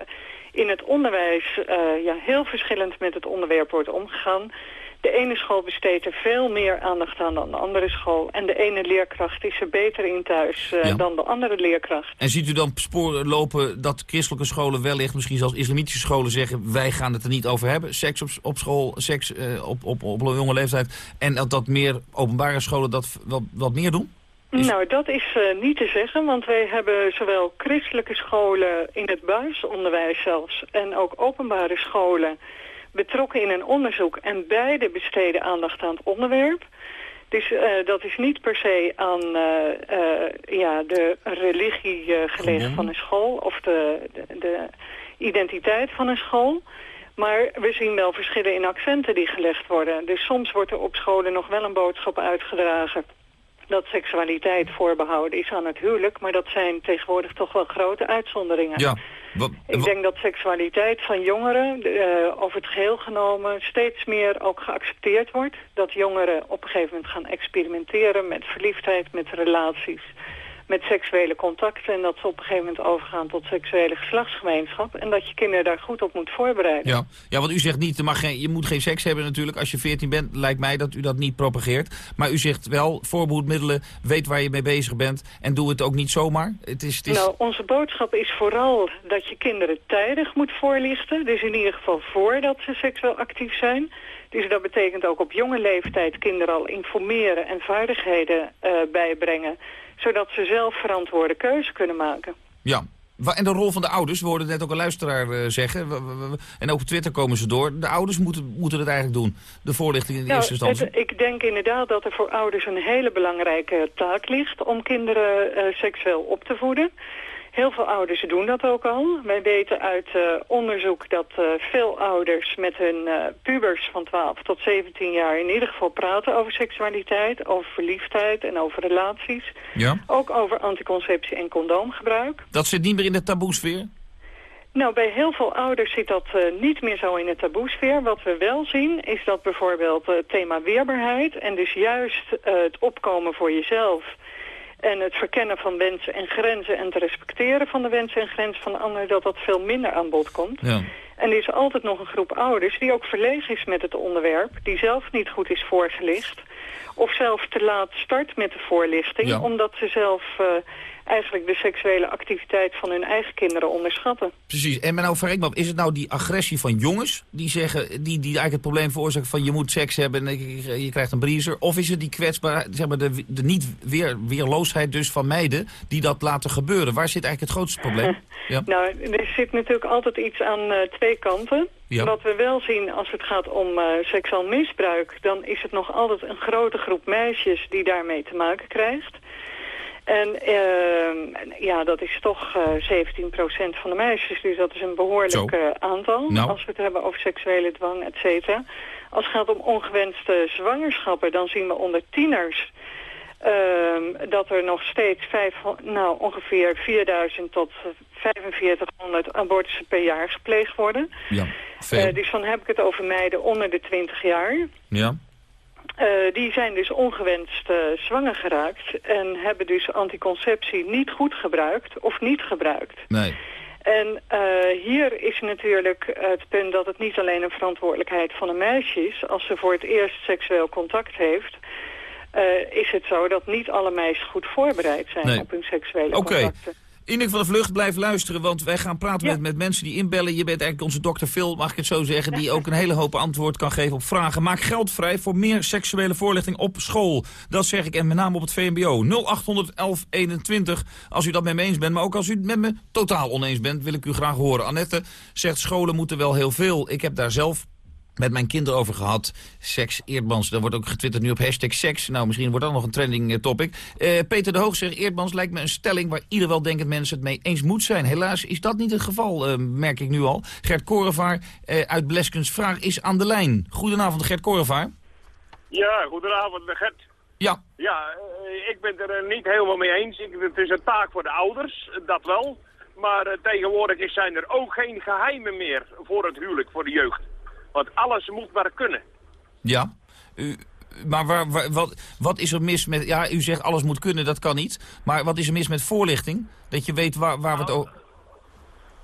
in het onderwijs uh, ja, heel verschillend met het onderwerp wordt omgegaan. De ene school besteedt er veel meer aandacht aan dan de andere school. En de ene leerkracht is er beter in thuis uh, ja. dan de andere leerkracht. En ziet u dan sporen lopen dat christelijke scholen wellicht, misschien zelfs islamitische scholen zeggen... wij gaan het er niet over hebben, seks op, op school, seks uh, op, op, op jonge leeftijd. En dat, dat meer openbare scholen dat wat, wat meer doen? Is... Nou, dat is uh, niet te zeggen, want wij hebben zowel christelijke scholen in het basisonderwijs zelfs... en ook openbare scholen betrokken in een onderzoek en beide besteden aandacht aan het onderwerp. Dus uh, dat is niet per se aan uh, uh, ja, de religie gelegen van een school of de, de, de, identiteit van een school. Maar we zien wel verschillen in accenten die gelegd worden. Dus soms wordt er op scholen nog wel een boodschap uitgedragen dat seksualiteit voorbehouden is aan het huwelijk. Maar dat zijn tegenwoordig toch wel grote uitzonderingen. Ja. Wat, wat... Ik denk dat seksualiteit van jongeren uh, over het geheel genomen steeds meer ook geaccepteerd wordt. Dat jongeren op een gegeven moment gaan experimenteren met verliefdheid, met relaties met seksuele contacten... en dat ze op een gegeven moment overgaan tot seksuele geslachtsgemeenschap... en dat je kinderen daar goed op moet voorbereiden. Ja, ja want u zegt niet, mag geen, je moet geen seks hebben natuurlijk. Als je 14 bent, lijkt mij dat u dat niet propageert. Maar u zegt wel, voorbehoedmiddelen, weet waar je mee bezig bent... en doe het ook niet zomaar. Het is, het is... Nou, onze boodschap is vooral dat je kinderen tijdig moet voorlichten. Dus in ieder geval voordat ze seksueel actief zijn... Dus dat betekent ook op jonge leeftijd kinderen al informeren en vaardigheden uh, bijbrengen zodat ze zelf verantwoorde keuze kunnen maken. Ja, en de rol van de ouders, we hoorden net ook een luisteraar uh, zeggen, en ook op Twitter komen ze door, de ouders moeten, moeten het eigenlijk doen, de voorlichting in de nou, eerste instantie. Het, ik denk inderdaad dat er voor ouders een hele belangrijke taak ligt om kinderen uh, seksueel op te voeden. Heel veel ouders doen dat ook al. Wij weten uit uh, onderzoek dat uh, veel ouders met hun uh, pubers van 12 tot 17 jaar in ieder geval praten over seksualiteit, over verliefdheid en over relaties. Ja. Ook over anticonceptie en condoomgebruik. Dat zit niet meer in de taboesfeer? Nou, bij heel veel ouders zit dat uh, niet meer zo in de taboesfeer. Wat we wel zien is dat bijvoorbeeld het thema weerbaarheid... en dus juist uh, het opkomen voor jezelf en het verkennen van wensen en grenzen en het respecteren van de wensen en grenzen van anderen, dat dat veel minder aan bod komt. Ja. En er is altijd nog een groep ouders die ook verlegen is met het onderwerp, die zelf niet goed is voorgelicht. Of zelf te laat start met de voorlichting, Ja. omdat ze zelf uh, eigenlijk de seksuele activiteit van hun eigen kinderen onderschatten. Precies. En Menno Verrekman, is het nou die agressie van jongens... die, zeggen, die, die eigenlijk het probleem veroorzaken van je moet seks hebben... en je, je krijgt een briezer? Of is het die kwetsbaar, zeg maar, de, de niet weer, weerloosheid dus van meiden... die dat laten gebeuren? Waar zit eigenlijk het grootste probleem? Ja. Nou, er zit natuurlijk altijd iets aan uh, twee kanten. Ja. Wat we wel zien als het gaat om uh, seksueel misbruik... dan is het nog altijd een grote groep meisjes die daarmee te maken krijgt. En uh, ja, dat is toch uh, 17% van de meisjes, dus dat is een behoorlijk uh, aantal. Nou. Als we het hebben over seksuele dwang, et cetera. Als het gaat om ongewenste zwangerschappen, dan zien we onder tieners... Uh, dat er nog steeds vijf, nou, ongeveer 4000 tot 4500 abortussen per jaar gepleegd worden. Ja, veel. dus dan heb ik het over meiden onder de 20 jaar. Ja. Uh, die zijn dus ongewenst uh, zwanger geraakt en hebben dus anticonceptie niet goed gebruikt of niet gebruikt. Nee. En uh, hier is natuurlijk het punt dat het niet alleen een verantwoordelijkheid van een meisje is. Als ze voor het eerst seksueel contact heeft, is het zo dat niet alle meisjes goed voorbereid zijn nee. op hun seksuele okay. contacten. Ineke van de Vlucht, blijf luisteren, want wij gaan praten Ja. met, met mensen die inbellen. Je bent eigenlijk onze dokter Phil, mag ik het zo zeggen, die ook een hele hoop antwoord kan geven op vragen. Maak geld vrij voor meer seksuele voorlichting op school. Dat zeg ik en met name op het VMBO. 0800 1121 als u dat met me eens bent. Maar ook als u het met me totaal oneens bent, wil ik u graag horen. Annette zegt scholen moeten wel heel veel. Ik heb daar zelf met mijn kinderen over gehad. Seks, Eerdmans, daar wordt ook getwitterd nu op hashtag seks. Nou, misschien wordt dat nog een trending eh, topic. Uh, Peter de Hoog zegt, Eerdmans lijkt me een stelling... waar ieder wel denkend mensen het mee eens moet zijn. Helaas is dat niet het geval, uh, merk ik nu al. Gert Korevaar uh, uit Bleskens Vraag is aan de lijn. Goedenavond, Gert Korevaar. Ja, goedenavond, Gert. Ja. Ja, eh, ik ben er eh, niet helemaal mee eens. Ik, het is een taak voor de ouders, eh, dat wel. Maar eh, tegenwoordig zijn er ook geen geheimen meer voor het huwelijk, voor de jeugd. Want alles moet maar kunnen. Ja. U, maar waar, waar- wat, wat is er mis met... Ja, u zegt alles moet kunnen, dat kan niet. Maar wat is er mis met voorlichting? Dat je weet waar, waar we het over...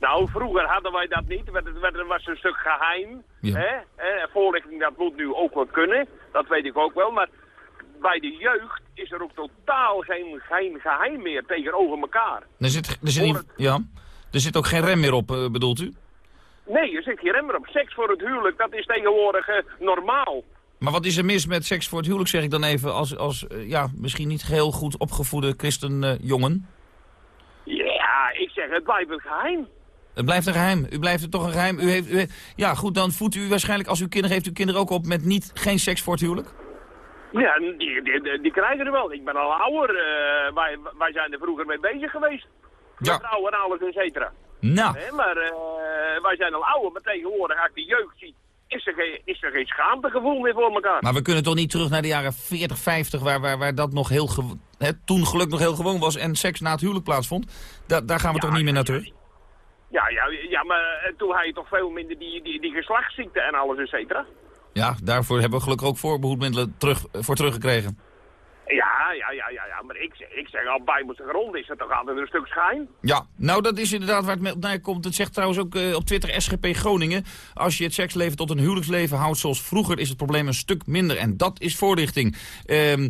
Nou, vroeger hadden wij dat niet. Het was een stuk geheim. Ja. Hè? En voorlichting, dat moet nu ook wel kunnen. Dat weet ik ook wel. Maar bij de jeugd is er ook totaal geen, geen geheim meer tegenover elkaar. Er zit, er zit, niet, ja. er zit ook geen rem meer op, eh, bedoelt u? Nee, er zit geen rem meer op. Seks voor het huwelijk, dat is tegenwoordig eh, normaal. Maar wat is er mis met seks voor het huwelijk, zeg ik dan even... als, als eh, ja, misschien niet heel goed opgevoede christenjongen? Ja, ik zeg, het blijft een geheim. Het blijft een geheim. U blijft het toch een geheim. U heeft, u, ja, goed, dan voedt u waarschijnlijk als u kinderen heeft... uw kinderen ook op met niet, geen seks voor het huwelijk? Ja, die, die, die, krijgen er wel. Ik ben al ouder. eh, wij, wij zijn er vroeger mee bezig geweest. Ja. Met vrouwen en alles, et cetera. Nou, maar eh, wij zijn al ouder. Maar tegenwoordig, als ik de jeugd zie, is er geen, is er geen schaamtegevoel meer voor elkaar. maar we kunnen toch niet terug naar de jaren 40, 50... waar, waar, waar dat nog heel toen geluk nog heel gewoon was... en seks na het huwelijk plaatsvond. Da daar gaan we toch niet meer naar terug? Ja, ja, ja maar eh, toen had je toch veel minder die, die, die geslachtsziekten en alles, et cetera. Ja, daarvoor hebben we gelukkig ook voorbehoedmiddelen terug, voor teruggekregen. Ja, ja, ja, ja, ja. Maar ik, ik zeg al, bijbelse grond is het toch altijd een stuk schijn? Ja, nou dat is inderdaad waar het mee neerkomt. Het zegt trouwens ook eh, op Twitter SGP Groningen. Als je het seksleven tot een huwelijksleven houdt zoals vroeger... is het probleem een stuk minder en dat is voorlichting. Ehm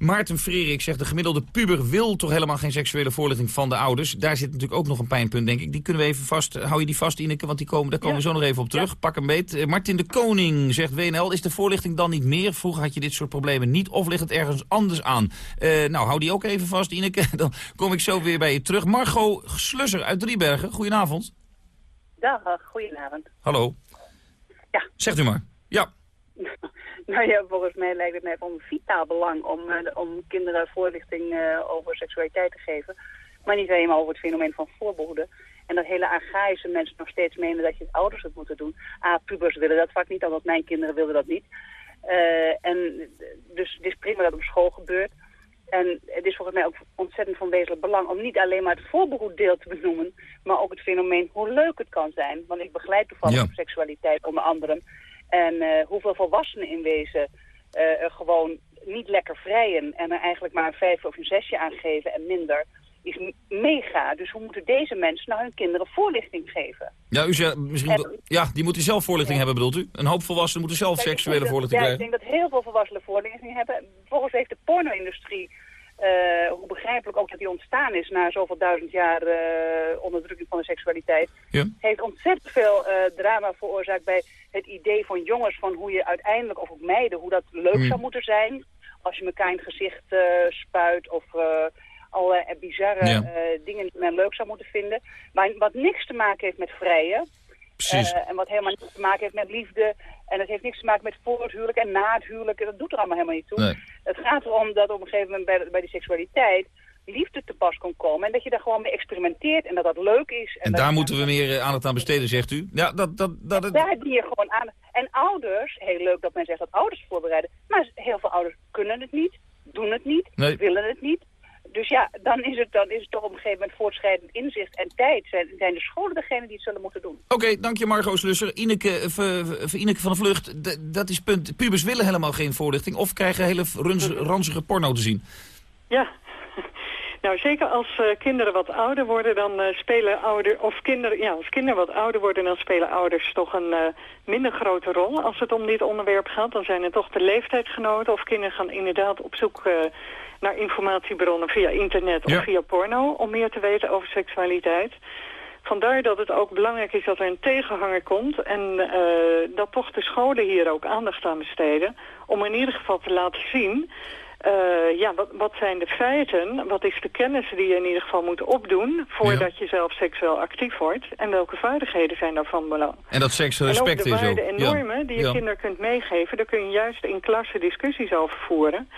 Maarten Frierik zegt de gemiddelde puber wil toch helemaal geen seksuele voorlichting van de ouders. Daar zit natuurlijk ook nog een pijnpunt, denk ik. Die kunnen we even vast, hou je die vast Ineke, want die komen, daar komen we zo nog even op terug. Pak hem beet. Eh, Martin de Koning zegt WNL, is de voorlichting dan niet meer? Vroeger had je dit soort problemen niet of ligt het ergens anders aan? Eh, nou, hou die ook even vast Ineke, dan kom ik zo weer bij je terug. Margot Slusser uit Driebergen, goedenavond. Dag, goedenavond. Hallo. Ja. Zegt u maar. Ja. Nou ja, volgens mij lijkt het mij van vitaal belang om, eh, om kinderen voorlichting eh, over seksualiteit te geven. Maar niet alleen maar over het fenomeen van voorbehoeden. En dat hele archaïsche mensen nog steeds menen dat je het ouders het moeten doen. Ah, pubers willen dat vaak niet, omdat mijn kinderen wilden dat niet. Eh, en dus het is prima dat op school gebeurt. En het is volgens mij ook ontzettend van wezenlijk belang om niet alleen maar het voorbehoeddeel te benoemen, maar ook het fenomeen hoe leuk het kan zijn. Want ik begeleid toevallig Ja. seksualiteit onder andere. En eh, hoeveel volwassenen in wezen eh, er gewoon niet lekker vrijen en er eigenlijk maar een vijf of een zesje aan geven en minder, is mega. Dus hoe moeten deze mensen nou hun kinderen voorlichting geven? Ja, u zegt misschien, En- ja, die moeten zelf voorlichting hebben, bedoelt u? Een hoop volwassenen moeten zelf Kijk, seksuele dat- voorlichting ja, krijgen. ik denk dat heel veel volwassenen voorlichting hebben. Volgens heeft de porno-industrie, eh, hoe begrijpelijk ook dat die ontstaan is na zoveel duizend jaar onderdrukking van de seksualiteit, Ja. heeft ontzettend veel drama veroorzaakt bij het idee van jongens van hoe je uiteindelijk, of ook meiden, hoe dat leuk Hmm. zou moeten zijn als je elkaar in het gezicht eh, spuit of allerlei bizarre Ja. eh, dingen die men leuk zou moeten vinden. Maar wat niks te maken heeft met vrijen. Precies. En wat helemaal niks te maken heeft met liefde. En het heeft niks te maken met voor het huwelijk en na het huwelijk. Dat doet er allemaal helemaal niet toe. Nee. Het gaat erom dat op een gegeven moment bij, bij die seksualiteit liefde te pas kan komen. En dat je daar gewoon mee experimenteert en dat dat leuk is. En dat daar moeten we meer eh, aandacht aan besteden, zegt u? Ja, dat, dat, dat, het- daar die je gewoon aan. En ouders, heel leuk dat men zegt dat ouders voorbereiden. Maar heel veel ouders kunnen het niet, doen het niet, Nee. willen het niet. Dus ja, dan is, het, dan is het toch op een gegeven moment voortschrijdend inzicht en tijd. Zijn, zijn de scholen degene die het zullen moeten doen. Oké, dank je Margot Slusser. Ineke, eh, v- v- Ineke van de Vlucht, d- dat is punt. Pubers willen helemaal geen voorlichting of krijgen hele runs- ranzige porno te zien. Ja. Nou, zeker als eh, kinderen wat ouder worden, dan eh, spelen ouder of kinderen, ja, als kinderen wat ouder worden, dan spelen ouders toch een eh, minder grote rol. Als het om dit onderwerp gaat, dan zijn het toch de leeftijdsgenoten of kinderen gaan inderdaad op zoek naar informatiebronnen via internet Ja. of via porno om meer te weten over seksualiteit. Vandaar dat het ook belangrijk is dat er een tegenhanger komt en dat toch de scholen hier ook aandacht aan besteden om in ieder geval te laten zien eh, ja, wat, wat zijn de feiten? Wat is de kennis die je in ieder geval moet opdoen... voordat je zelf seksueel actief wordt? En welke vaardigheden zijn daarvan belang? En dat seks en ook respect de is ook. waarden en Ja. normen die je Ja. kinderen kunt meegeven... daar kun je juist in klassen discussies over voeren.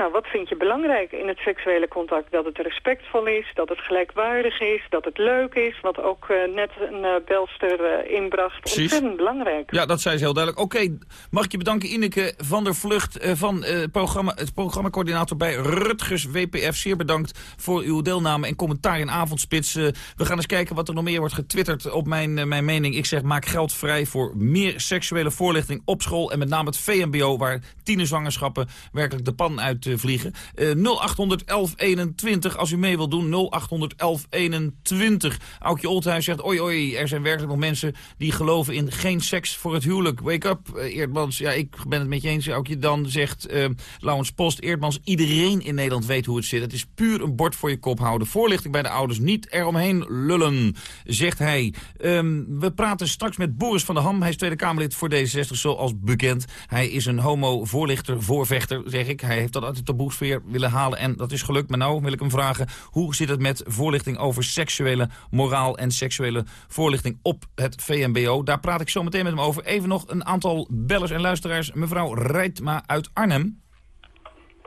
Nou, wat vind je belangrijk in het seksuele contact? Dat het respectvol is, dat het gelijkwaardig is, dat het leuk is. Wat ook uh, net een uh, belster uh, inbracht. Precies. Ontzettend belangrijk. Ja, dat zei ze heel duidelijk. Oké, mag ik je bedanken Ineke van der Vlucht van programma, het programmacoördinator bij Rutgers WPF. Zeer bedankt voor uw deelname en commentaar in Avondspits. we gaan eens kijken wat er nog meer wordt getwitterd op mijn, mijn mening. Ik zeg maak geld vrij voor meer seksuele voorlichting op school. En met name het VMBO waar tienerzwangerschappen werkelijk de pan uit vliegen. Uh, 0800 1121 als u mee wilt doen. 0800 1121. Aukje Oldhuis zegt, oi oi, er zijn werkelijk nog mensen die geloven in geen seks voor het huwelijk. Wake up, uh, Eerdmans. Ja, ik ben het met je eens. Aukje dan zegt uh, Post, Eerdmans, iedereen in Nederland weet hoe het zit. Het is puur een bord voor je kop houden. Voorlichting bij de ouders, niet eromheen lullen, zegt hij. Um, we praten straks met Boris van der Ham. Hij is Tweede Kamerlid voor D66, zoals bekend. Hij is een homo-voorlichter, voorvechter, zeg ik. Hij heeft dat de taboesfeer willen halen en dat is gelukt. Maar nou wil ik hem vragen, hoe zit het met voorlichting over seksuele moraal en seksuele voorlichting op het VMBO? Daar praat ik zo meteen met hem over. Even nog een aantal bellers en luisteraars. Mevrouw Rijtma uit Arnhem.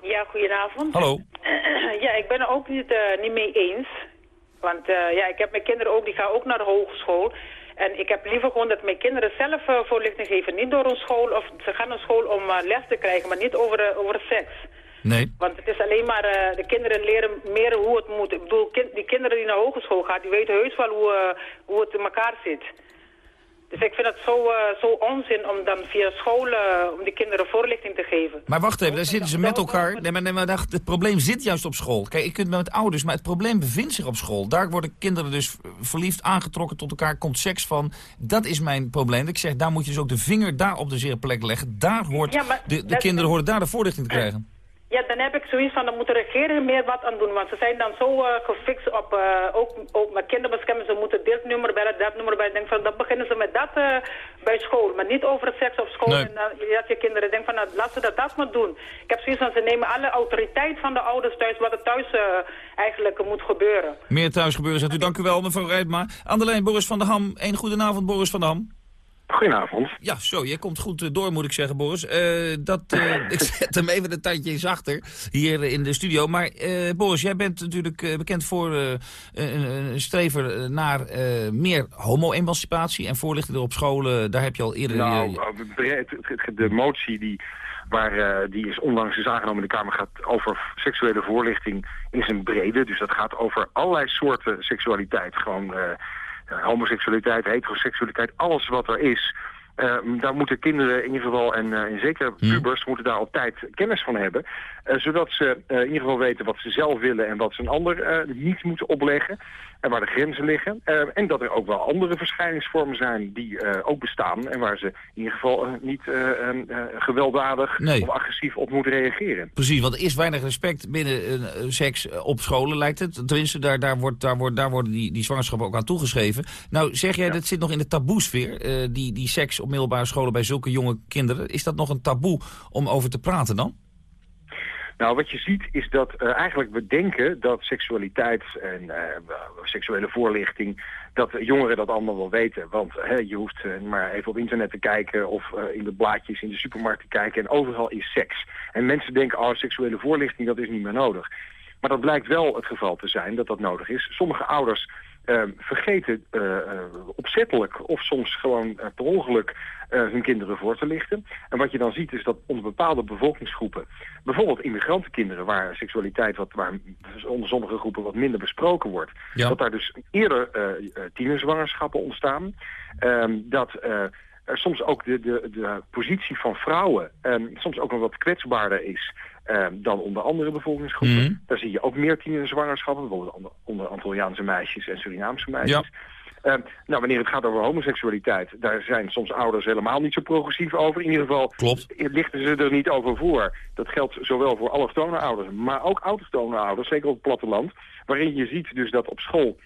Ja, goedenavond. Hallo. ja, ik ben er ook niet, uh, niet mee eens. Want uh, ja, ik heb mijn kinderen ook, die gaan ook naar de hogeschool. En ik heb liever gewoon dat mijn kinderen zelf uh, voorlichting geven. Niet door een school, of ze gaan naar school om les te krijgen, maar niet over, over seks. Nee. Want het is alleen maar, de kinderen leren meer hoe het moet. Ik bedoel, kind, die kinderen die naar hogeschool gaan, die weten heus wel hoe, hoe het in elkaar zit. Dus ik vind het zo, uh, zo onzin om dan via school uh, om die kinderen voorlichting te geven. Maar wacht even, daar zitten ze met elkaar. Nee, maar, nee, maar het probleem zit juist op school. Kijk, je kunt met ouders, maar het probleem bevindt zich op school. Daar worden kinderen dus verliefd, aangetrokken tot elkaar, komt seks van. Dat is mijn probleem. Ik zeg, daar moet je dus ook de vinger daar op de zere plek leggen. Daar hoort, ja, de, de kinderen horen daar de voorlichting te krijgen. Ja, dan heb ik zoiets van, dan moet de regering meer wat aan doen. Want ze zijn dan zo uh, gefixt op, uh, ook, ook met kinderbescherming. Ze moeten dit nummer bellen, dat nummer bellen. Denk van, dan beginnen ze met dat uh, bij school. Maar niet over het seks op school. Nee. En dan dat je kinderen denken van, nou, laten ze dat, dat maar doen. Ik heb zoiets van, ze nemen alle autoriteit van de ouders thuis, wat er thuis eigenlijk moet gebeuren. Meer thuis gebeuren, zegt u. Dank u wel, mevrouw Rijtma. Aan de lijn, Boris van der Ham. Een goedenavond, Boris van der Ham. Goedenavond. Ja, zo, jij komt goed door, moet ik zeggen, Boris. Uh, dat, uh, ik zet hem even een tandje zachter hier in de studio. Maar uh, Boris, jij bent natuurlijk bekend voor een, een strever naar meer homo-emancipatie en voorlichting op scholen. Daar heb je al eerder... Nou, de motie die, waar, die is onlangs is aangenomen in de Kamer gaat over seksuele voorlichting in zijn brede. Dus dat gaat over allerlei soorten seksualiteit. Gewoon homoseksualiteit, heteroseksualiteit, alles wat er is... Uh, daar moeten kinderen in ieder geval, en, uh, en zeker pubers, moeten daar altijd kennis van hebben. Uh, zodat ze in ieder geval weten wat ze zelf willen en wat ze een ander niet moeten opleggen. En waar de grenzen liggen. en dat er ook wel andere verschijningsvormen zijn die ook bestaan. En waar ze in ieder geval niet gewelddadig nee. of agressief op moeten reageren. Precies, want er is weinig respect binnen seks op scholen, lijkt het. Tenminste, daar, daar, wordt, daar, wordt, daar worden die, die zwangerschappen ook aan toegeschreven. Nou, zeg jij, ja. dat zit nog in de taboesfeer, die, die seks op middelbare scholen bij zulke jonge kinderen. Is dat nog een taboe om over te praten dan? Nou, wat je ziet is dat uh, eigenlijk we denken dat seksualiteit en uh, seksuele voorlichting, dat jongeren dat allemaal wel weten. Want je hoeft uh, maar even op internet te kijken of in de blaadjes in de supermarkt te kijken en overal is seks. En mensen denken, oh, seksuele voorlichting, dat is niet meer nodig. Maar dat blijkt wel het geval te zijn dat dat nodig is. Sommige ouders uh, vergeten uh, opzettelijk of soms gewoon per ongeluk hun kinderen voor te lichten. En wat je dan ziet is dat onder bepaalde bevolkingsgroepen, bijvoorbeeld immigrantenkinderen, waar seksualiteit wat, waar onder sommige groepen wat minder besproken wordt, ja. dat daar dus eerder tienerzwangerschappen ontstaan. Ehm, dat er soms ook de, de, de positie van vrouwen um, soms ook nog wat kwetsbaarder is uh, dan onder andere bevolkingsgroepen. Mhm. Daar zie je ook meer tienerzwangerschappen, bijvoorbeeld onder, onder Antilliaanse meisjes en Surinaamse meisjes. Ja. Uh, nou, wanneer het gaat over homoseksualiteit, daar zijn soms ouders helemaal niet zo progressief over. In ieder geval Klopt. lichten ze er niet over voor. Dat geldt zowel voor allochtone ouders, maar ook autochtone ouders, zeker op het platteland. Waarin je ziet dus dat op school,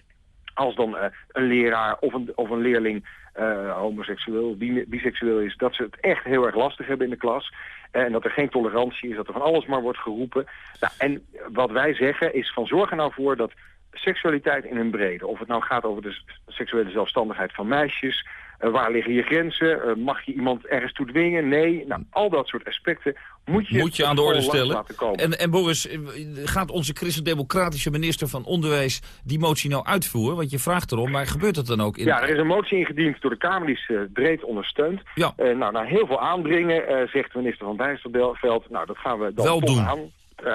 als dan uh, een leraar of een, of een leerling uh, homoseksueel, bi biseksueel is, dat ze het echt heel erg lastig hebben in de klas. En dat er geen tolerantie is, dat er van alles maar wordt geroepen. Nou, en wat wij zeggen is van zorg er nou voor dat seksualiteit in een brede, of het nou gaat over de seksuele zelfstandigheid van meisjes, Eh, waar liggen je grenzen? Eh, mag je iemand ergens toe dwingen? Nee. Nou, al dat soort aspecten moet je, moet je aan de orde stellen. laten komen. En, en Boris, eh, gaat onze christendemocratische minister van Onderwijs die motie nou uitvoeren? Want je vraagt erom, maar gebeurt dat dan ook? In... Ja, er is een motie ingediend door de Kamer, die is breed ondersteund. Ja. nou, na heel veel aandringen zegt de minister van Bijsterveld, nou, dat gaan we dan Wel doen. aan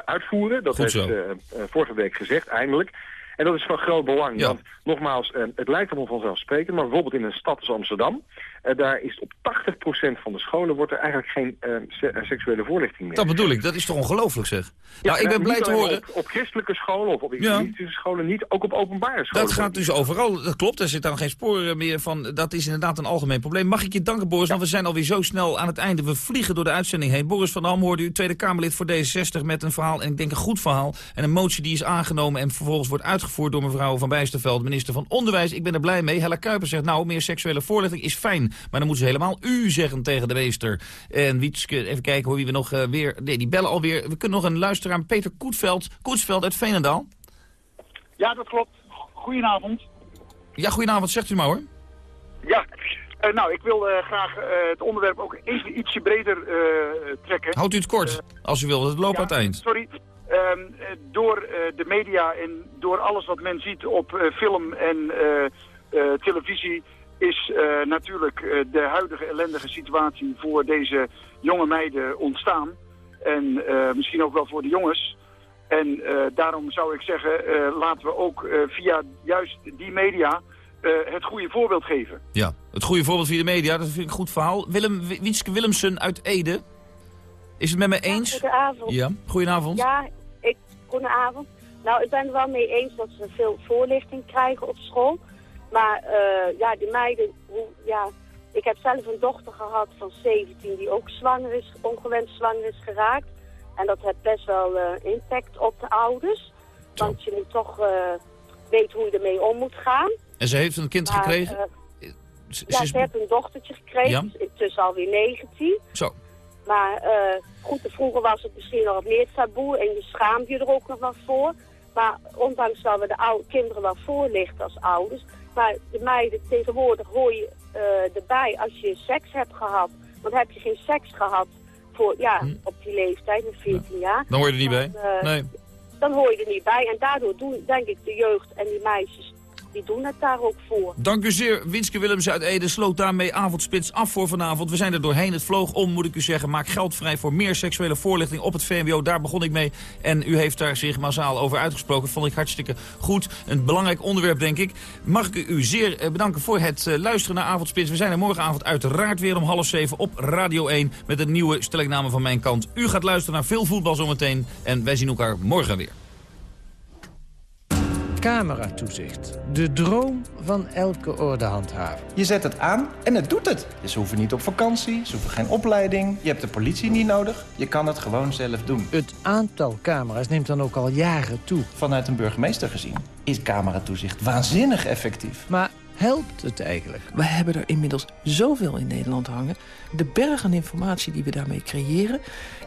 uitvoeren. Dat Goed heeft vorige week gezegd, eindelijk. En dat is van groot belang, Ja. want nogmaals, eh, het lijkt allemaal vanzelfsprekend, maar bijvoorbeeld in een stad als Amsterdam, eh, daar is op 80% van de scholen wordt er eigenlijk geen eh, se- eh, seksuele voorlichting meer. Dat bedoel ik, dat is toch ongelooflijk zeg. Ja, nou, ik en ben blij te horen... Op, op christelijke scholen of op Ja. islamitische scholen niet, ook op openbare scholen. Dat gaat dus overal, dat klopt, er zit dan geen sporen meer van. Dat is inderdaad een algemeen probleem. Mag ik je danken, Boris, want we zijn alweer zo snel aan het einde. We vliegen door de uitzending heen. Boris van Dam hoorde u, Tweede Kamerlid voor D66, met een verhaal, en ik denk een goed verhaal. En een motie die is aangenomen en vervolgens wordt uitgevoerd door mevrouw Van Bijsterveld, minister van Onderwijs. Ik ben er blij mee. Hella Kuiper zegt, nou, meer seksuele voorlichting is fijn. Maar dan moeten ze helemaal u zeggen tegen de meester. En Wietske, even kijken hoe wie we nog eh, weer... Nee, die bellen alweer. We kunnen nog een luisteraar aan Peter Koetveld, Koetsveld uit Veenendaal. Ja, dat klopt. Goedenavond. Ja, goedenavond, zegt u maar hoor. Ja, eh, nou, ik wil eh, graag het onderwerp ook even ietsje breder trekken. Houdt u het kort, als u wil. Het loopt Ja, aan het eind. Sorry. Ehm, eh, door de media en door alles wat men ziet op film en televisie is eh, natuurlijk eh, de huidige ellendige situatie voor deze jonge meiden ontstaan. En eh, misschien ook wel voor de jongens. En eh, daarom zou ik zeggen, eh, laten we ook eh, via juist die media eh, het goede voorbeeld geven. Ja, het goede voorbeeld via de media, dat vind ik een goed verhaal. Willem, Wietske Willemsen uit Ede. Is het met mij eens? Goedenavond. Ja, goedenavond. Ja, ik, goedenavond. Nou, ik ben het wel mee eens dat ze veel voorlichting krijgen op school. Maar eh, ja, die meiden, hoe, ja, ik heb zelf een dochter gehad van 17 die ook zwanger is, ongewenst zwanger is geraakt. En dat heeft best wel eh, impact op de ouders. Want je moet toch eh, weten hoe je ermee om moet gaan. En ze heeft een kind Maar, gekregen? Ze- ja, ze is- ze heeft een dochtertje gekregen, Ja. intussen alweer 19. Zo. Maar goed, vroeger was het misschien nog meer taboe en je schaamt je er ook nog wel voor. Maar ondanks dat we de oude kinderen wel voorlichten als ouders. Maar de meiden tegenwoordig hoor je eh, erbij als je seks hebt gehad. Want heb je geen seks gehad voor, ja, op die leeftijd, met 14 jaar. Hm. Dan hoor je er niet bij. eh, Nee. Dan hoor je er niet bij. En daardoor doen, denk ik, de jeugd en die meisjes, die doen het daar ook voor. Dank u zeer, Winske Willems uit Ede sloot daarmee avondspits af voor vanavond. We zijn er doorheen, het vloog om, moet ik u zeggen. Maak geld vrij voor meer seksuele voorlichting op het VMBO. Daar begon ik mee en u heeft daar zich massaal over uitgesproken. Vond ik hartstikke goed. Een belangrijk onderwerp, denk ik. Mag ik u zeer eh, bedanken voor het eh, luisteren naar Avondspits. We zijn er morgenavond uiteraard weer om half zeven op Radio 1... met een nieuwe stellingname van mijn kant. U gaat luisteren naar veel voetbal zometeen en wij zien elkaar morgen weer. Cameratoezicht. De droom van elke ordehandhaver. Je zet het aan en het doet het. Dus ze hoeven niet op vakantie, ze hoeven geen opleiding. Je hebt de politie niet nodig. Je kan het gewoon zelf doen. Het aantal camera's neemt dan ook al jaren toe. Vanuit een burgemeester gezien is cameratoezicht waanzinnig effectief. Maar helpt het eigenlijk? We hebben er inmiddels zoveel in Nederland hangen. De berg aan informatie die we daarmee creëren...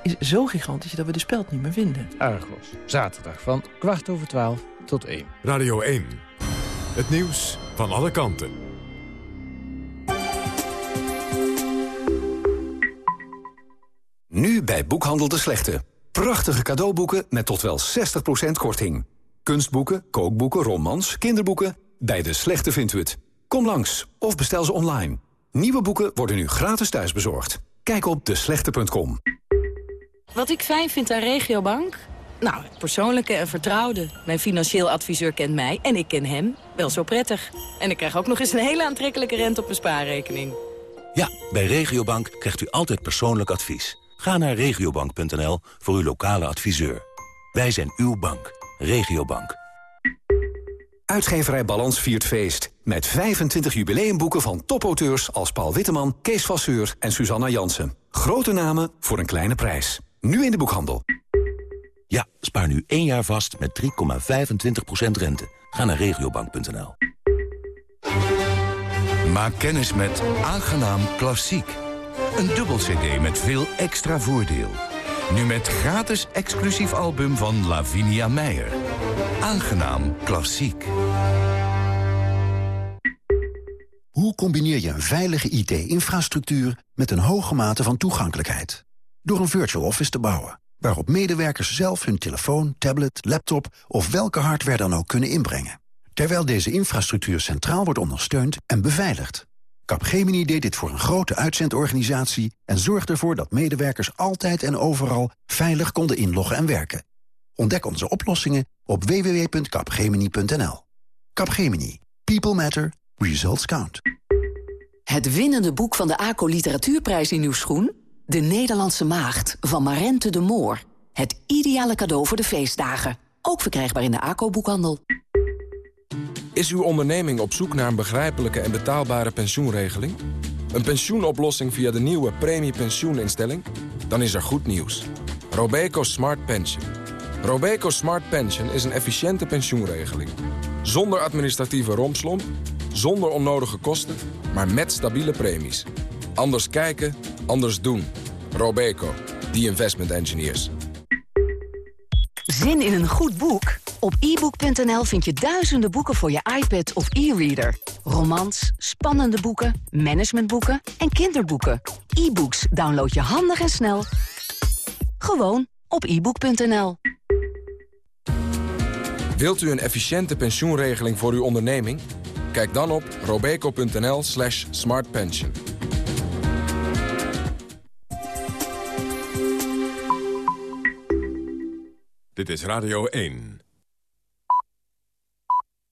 is zo gigantisch dat we de speld niet meer vinden. Argos, zaterdag van kwart over twaalf tot één. Radio 1. Het nieuws van alle kanten. Nu bij Boekhandel de Slechte. Prachtige cadeauboeken met tot wel 60% korting. Kunstboeken, kookboeken, romans, kinderboeken. Bij de Slechte vindt u het. Kom langs of bestel ze online. Nieuwe boeken worden nu gratis thuisbezorgd. Kijk op deslechte.com. Wat ik fijn vind aan Regiobank? Nou, het persoonlijke en vertrouwde. Mijn financieel adviseur kent mij en ik ken hem wel zo prettig. En ik krijg ook nog eens een hele aantrekkelijke rente op mijn spaarrekening. Ja, bij Regiobank krijgt u altijd persoonlijk advies. Ga naar regiobank.nl voor uw lokale adviseur. Wij zijn uw bank. Regiobank. Uitgeverij Balans viert feest. Met 25 jubileumboeken van topauteurs als Paul Witteman, Kees Vasseur en Susanna Jansen. Grote namen voor een kleine prijs. Nu in de boekhandel. Ja, spaar nu één jaar vast met 3,25% rente. Ga naar regiobank.nl. Maak kennis met Aangenaam Klassiek. Een dubbel cd met veel extra voordeel. Nu met gratis exclusief album van Lavinia Meijer. Aangenaam Klassiek. Hoe combineer je een veilige IT-infrastructuur met een hoge mate van toegankelijkheid? Door een virtual office te bouwen, waarop medewerkers zelf hun telefoon, tablet, laptop of welke hardware dan ook kunnen inbrengen. Terwijl deze infrastructuur centraal wordt ondersteund en beveiligd. Capgemini deed dit voor een grote uitzendorganisatie en zorgde ervoor dat medewerkers altijd en overal veilig konden inloggen en werken. Ontdek onze oplossingen op www.capgemini.nl. Capgemini. People matter. Results count. Het winnende boek van de ACO Literatuurprijs in uw schoen? De Nederlandse Maagd van Marente de Moor. Het ideale cadeau voor de feestdagen. Ook verkrijgbaar in de ACO-boekhandel. Is uw onderneming op zoek naar een begrijpelijke en betaalbare pensioenregeling? Een pensioenoplossing via de nieuwe premiepensioeninstelling? Dan is er goed nieuws. Robeco Smart Pension. Robeco Smart Pension is een efficiënte pensioenregeling. Zonder administratieve rompslomp, zonder onnodige kosten, maar met stabiele premies. Anders kijken, anders doen. Robeco, the investment engineers. Zin in een goed boek? Op ebook.nl vind je duizenden boeken voor je iPad of e-reader. Romans, spannende boeken, managementboeken en kinderboeken. E-books download je handig en snel. Gewoon op ebook.nl. Wilt u een efficiënte pensioenregeling voor uw onderneming? Kijk dan op robeco.nl slash smartpension. Dit is Radio 1.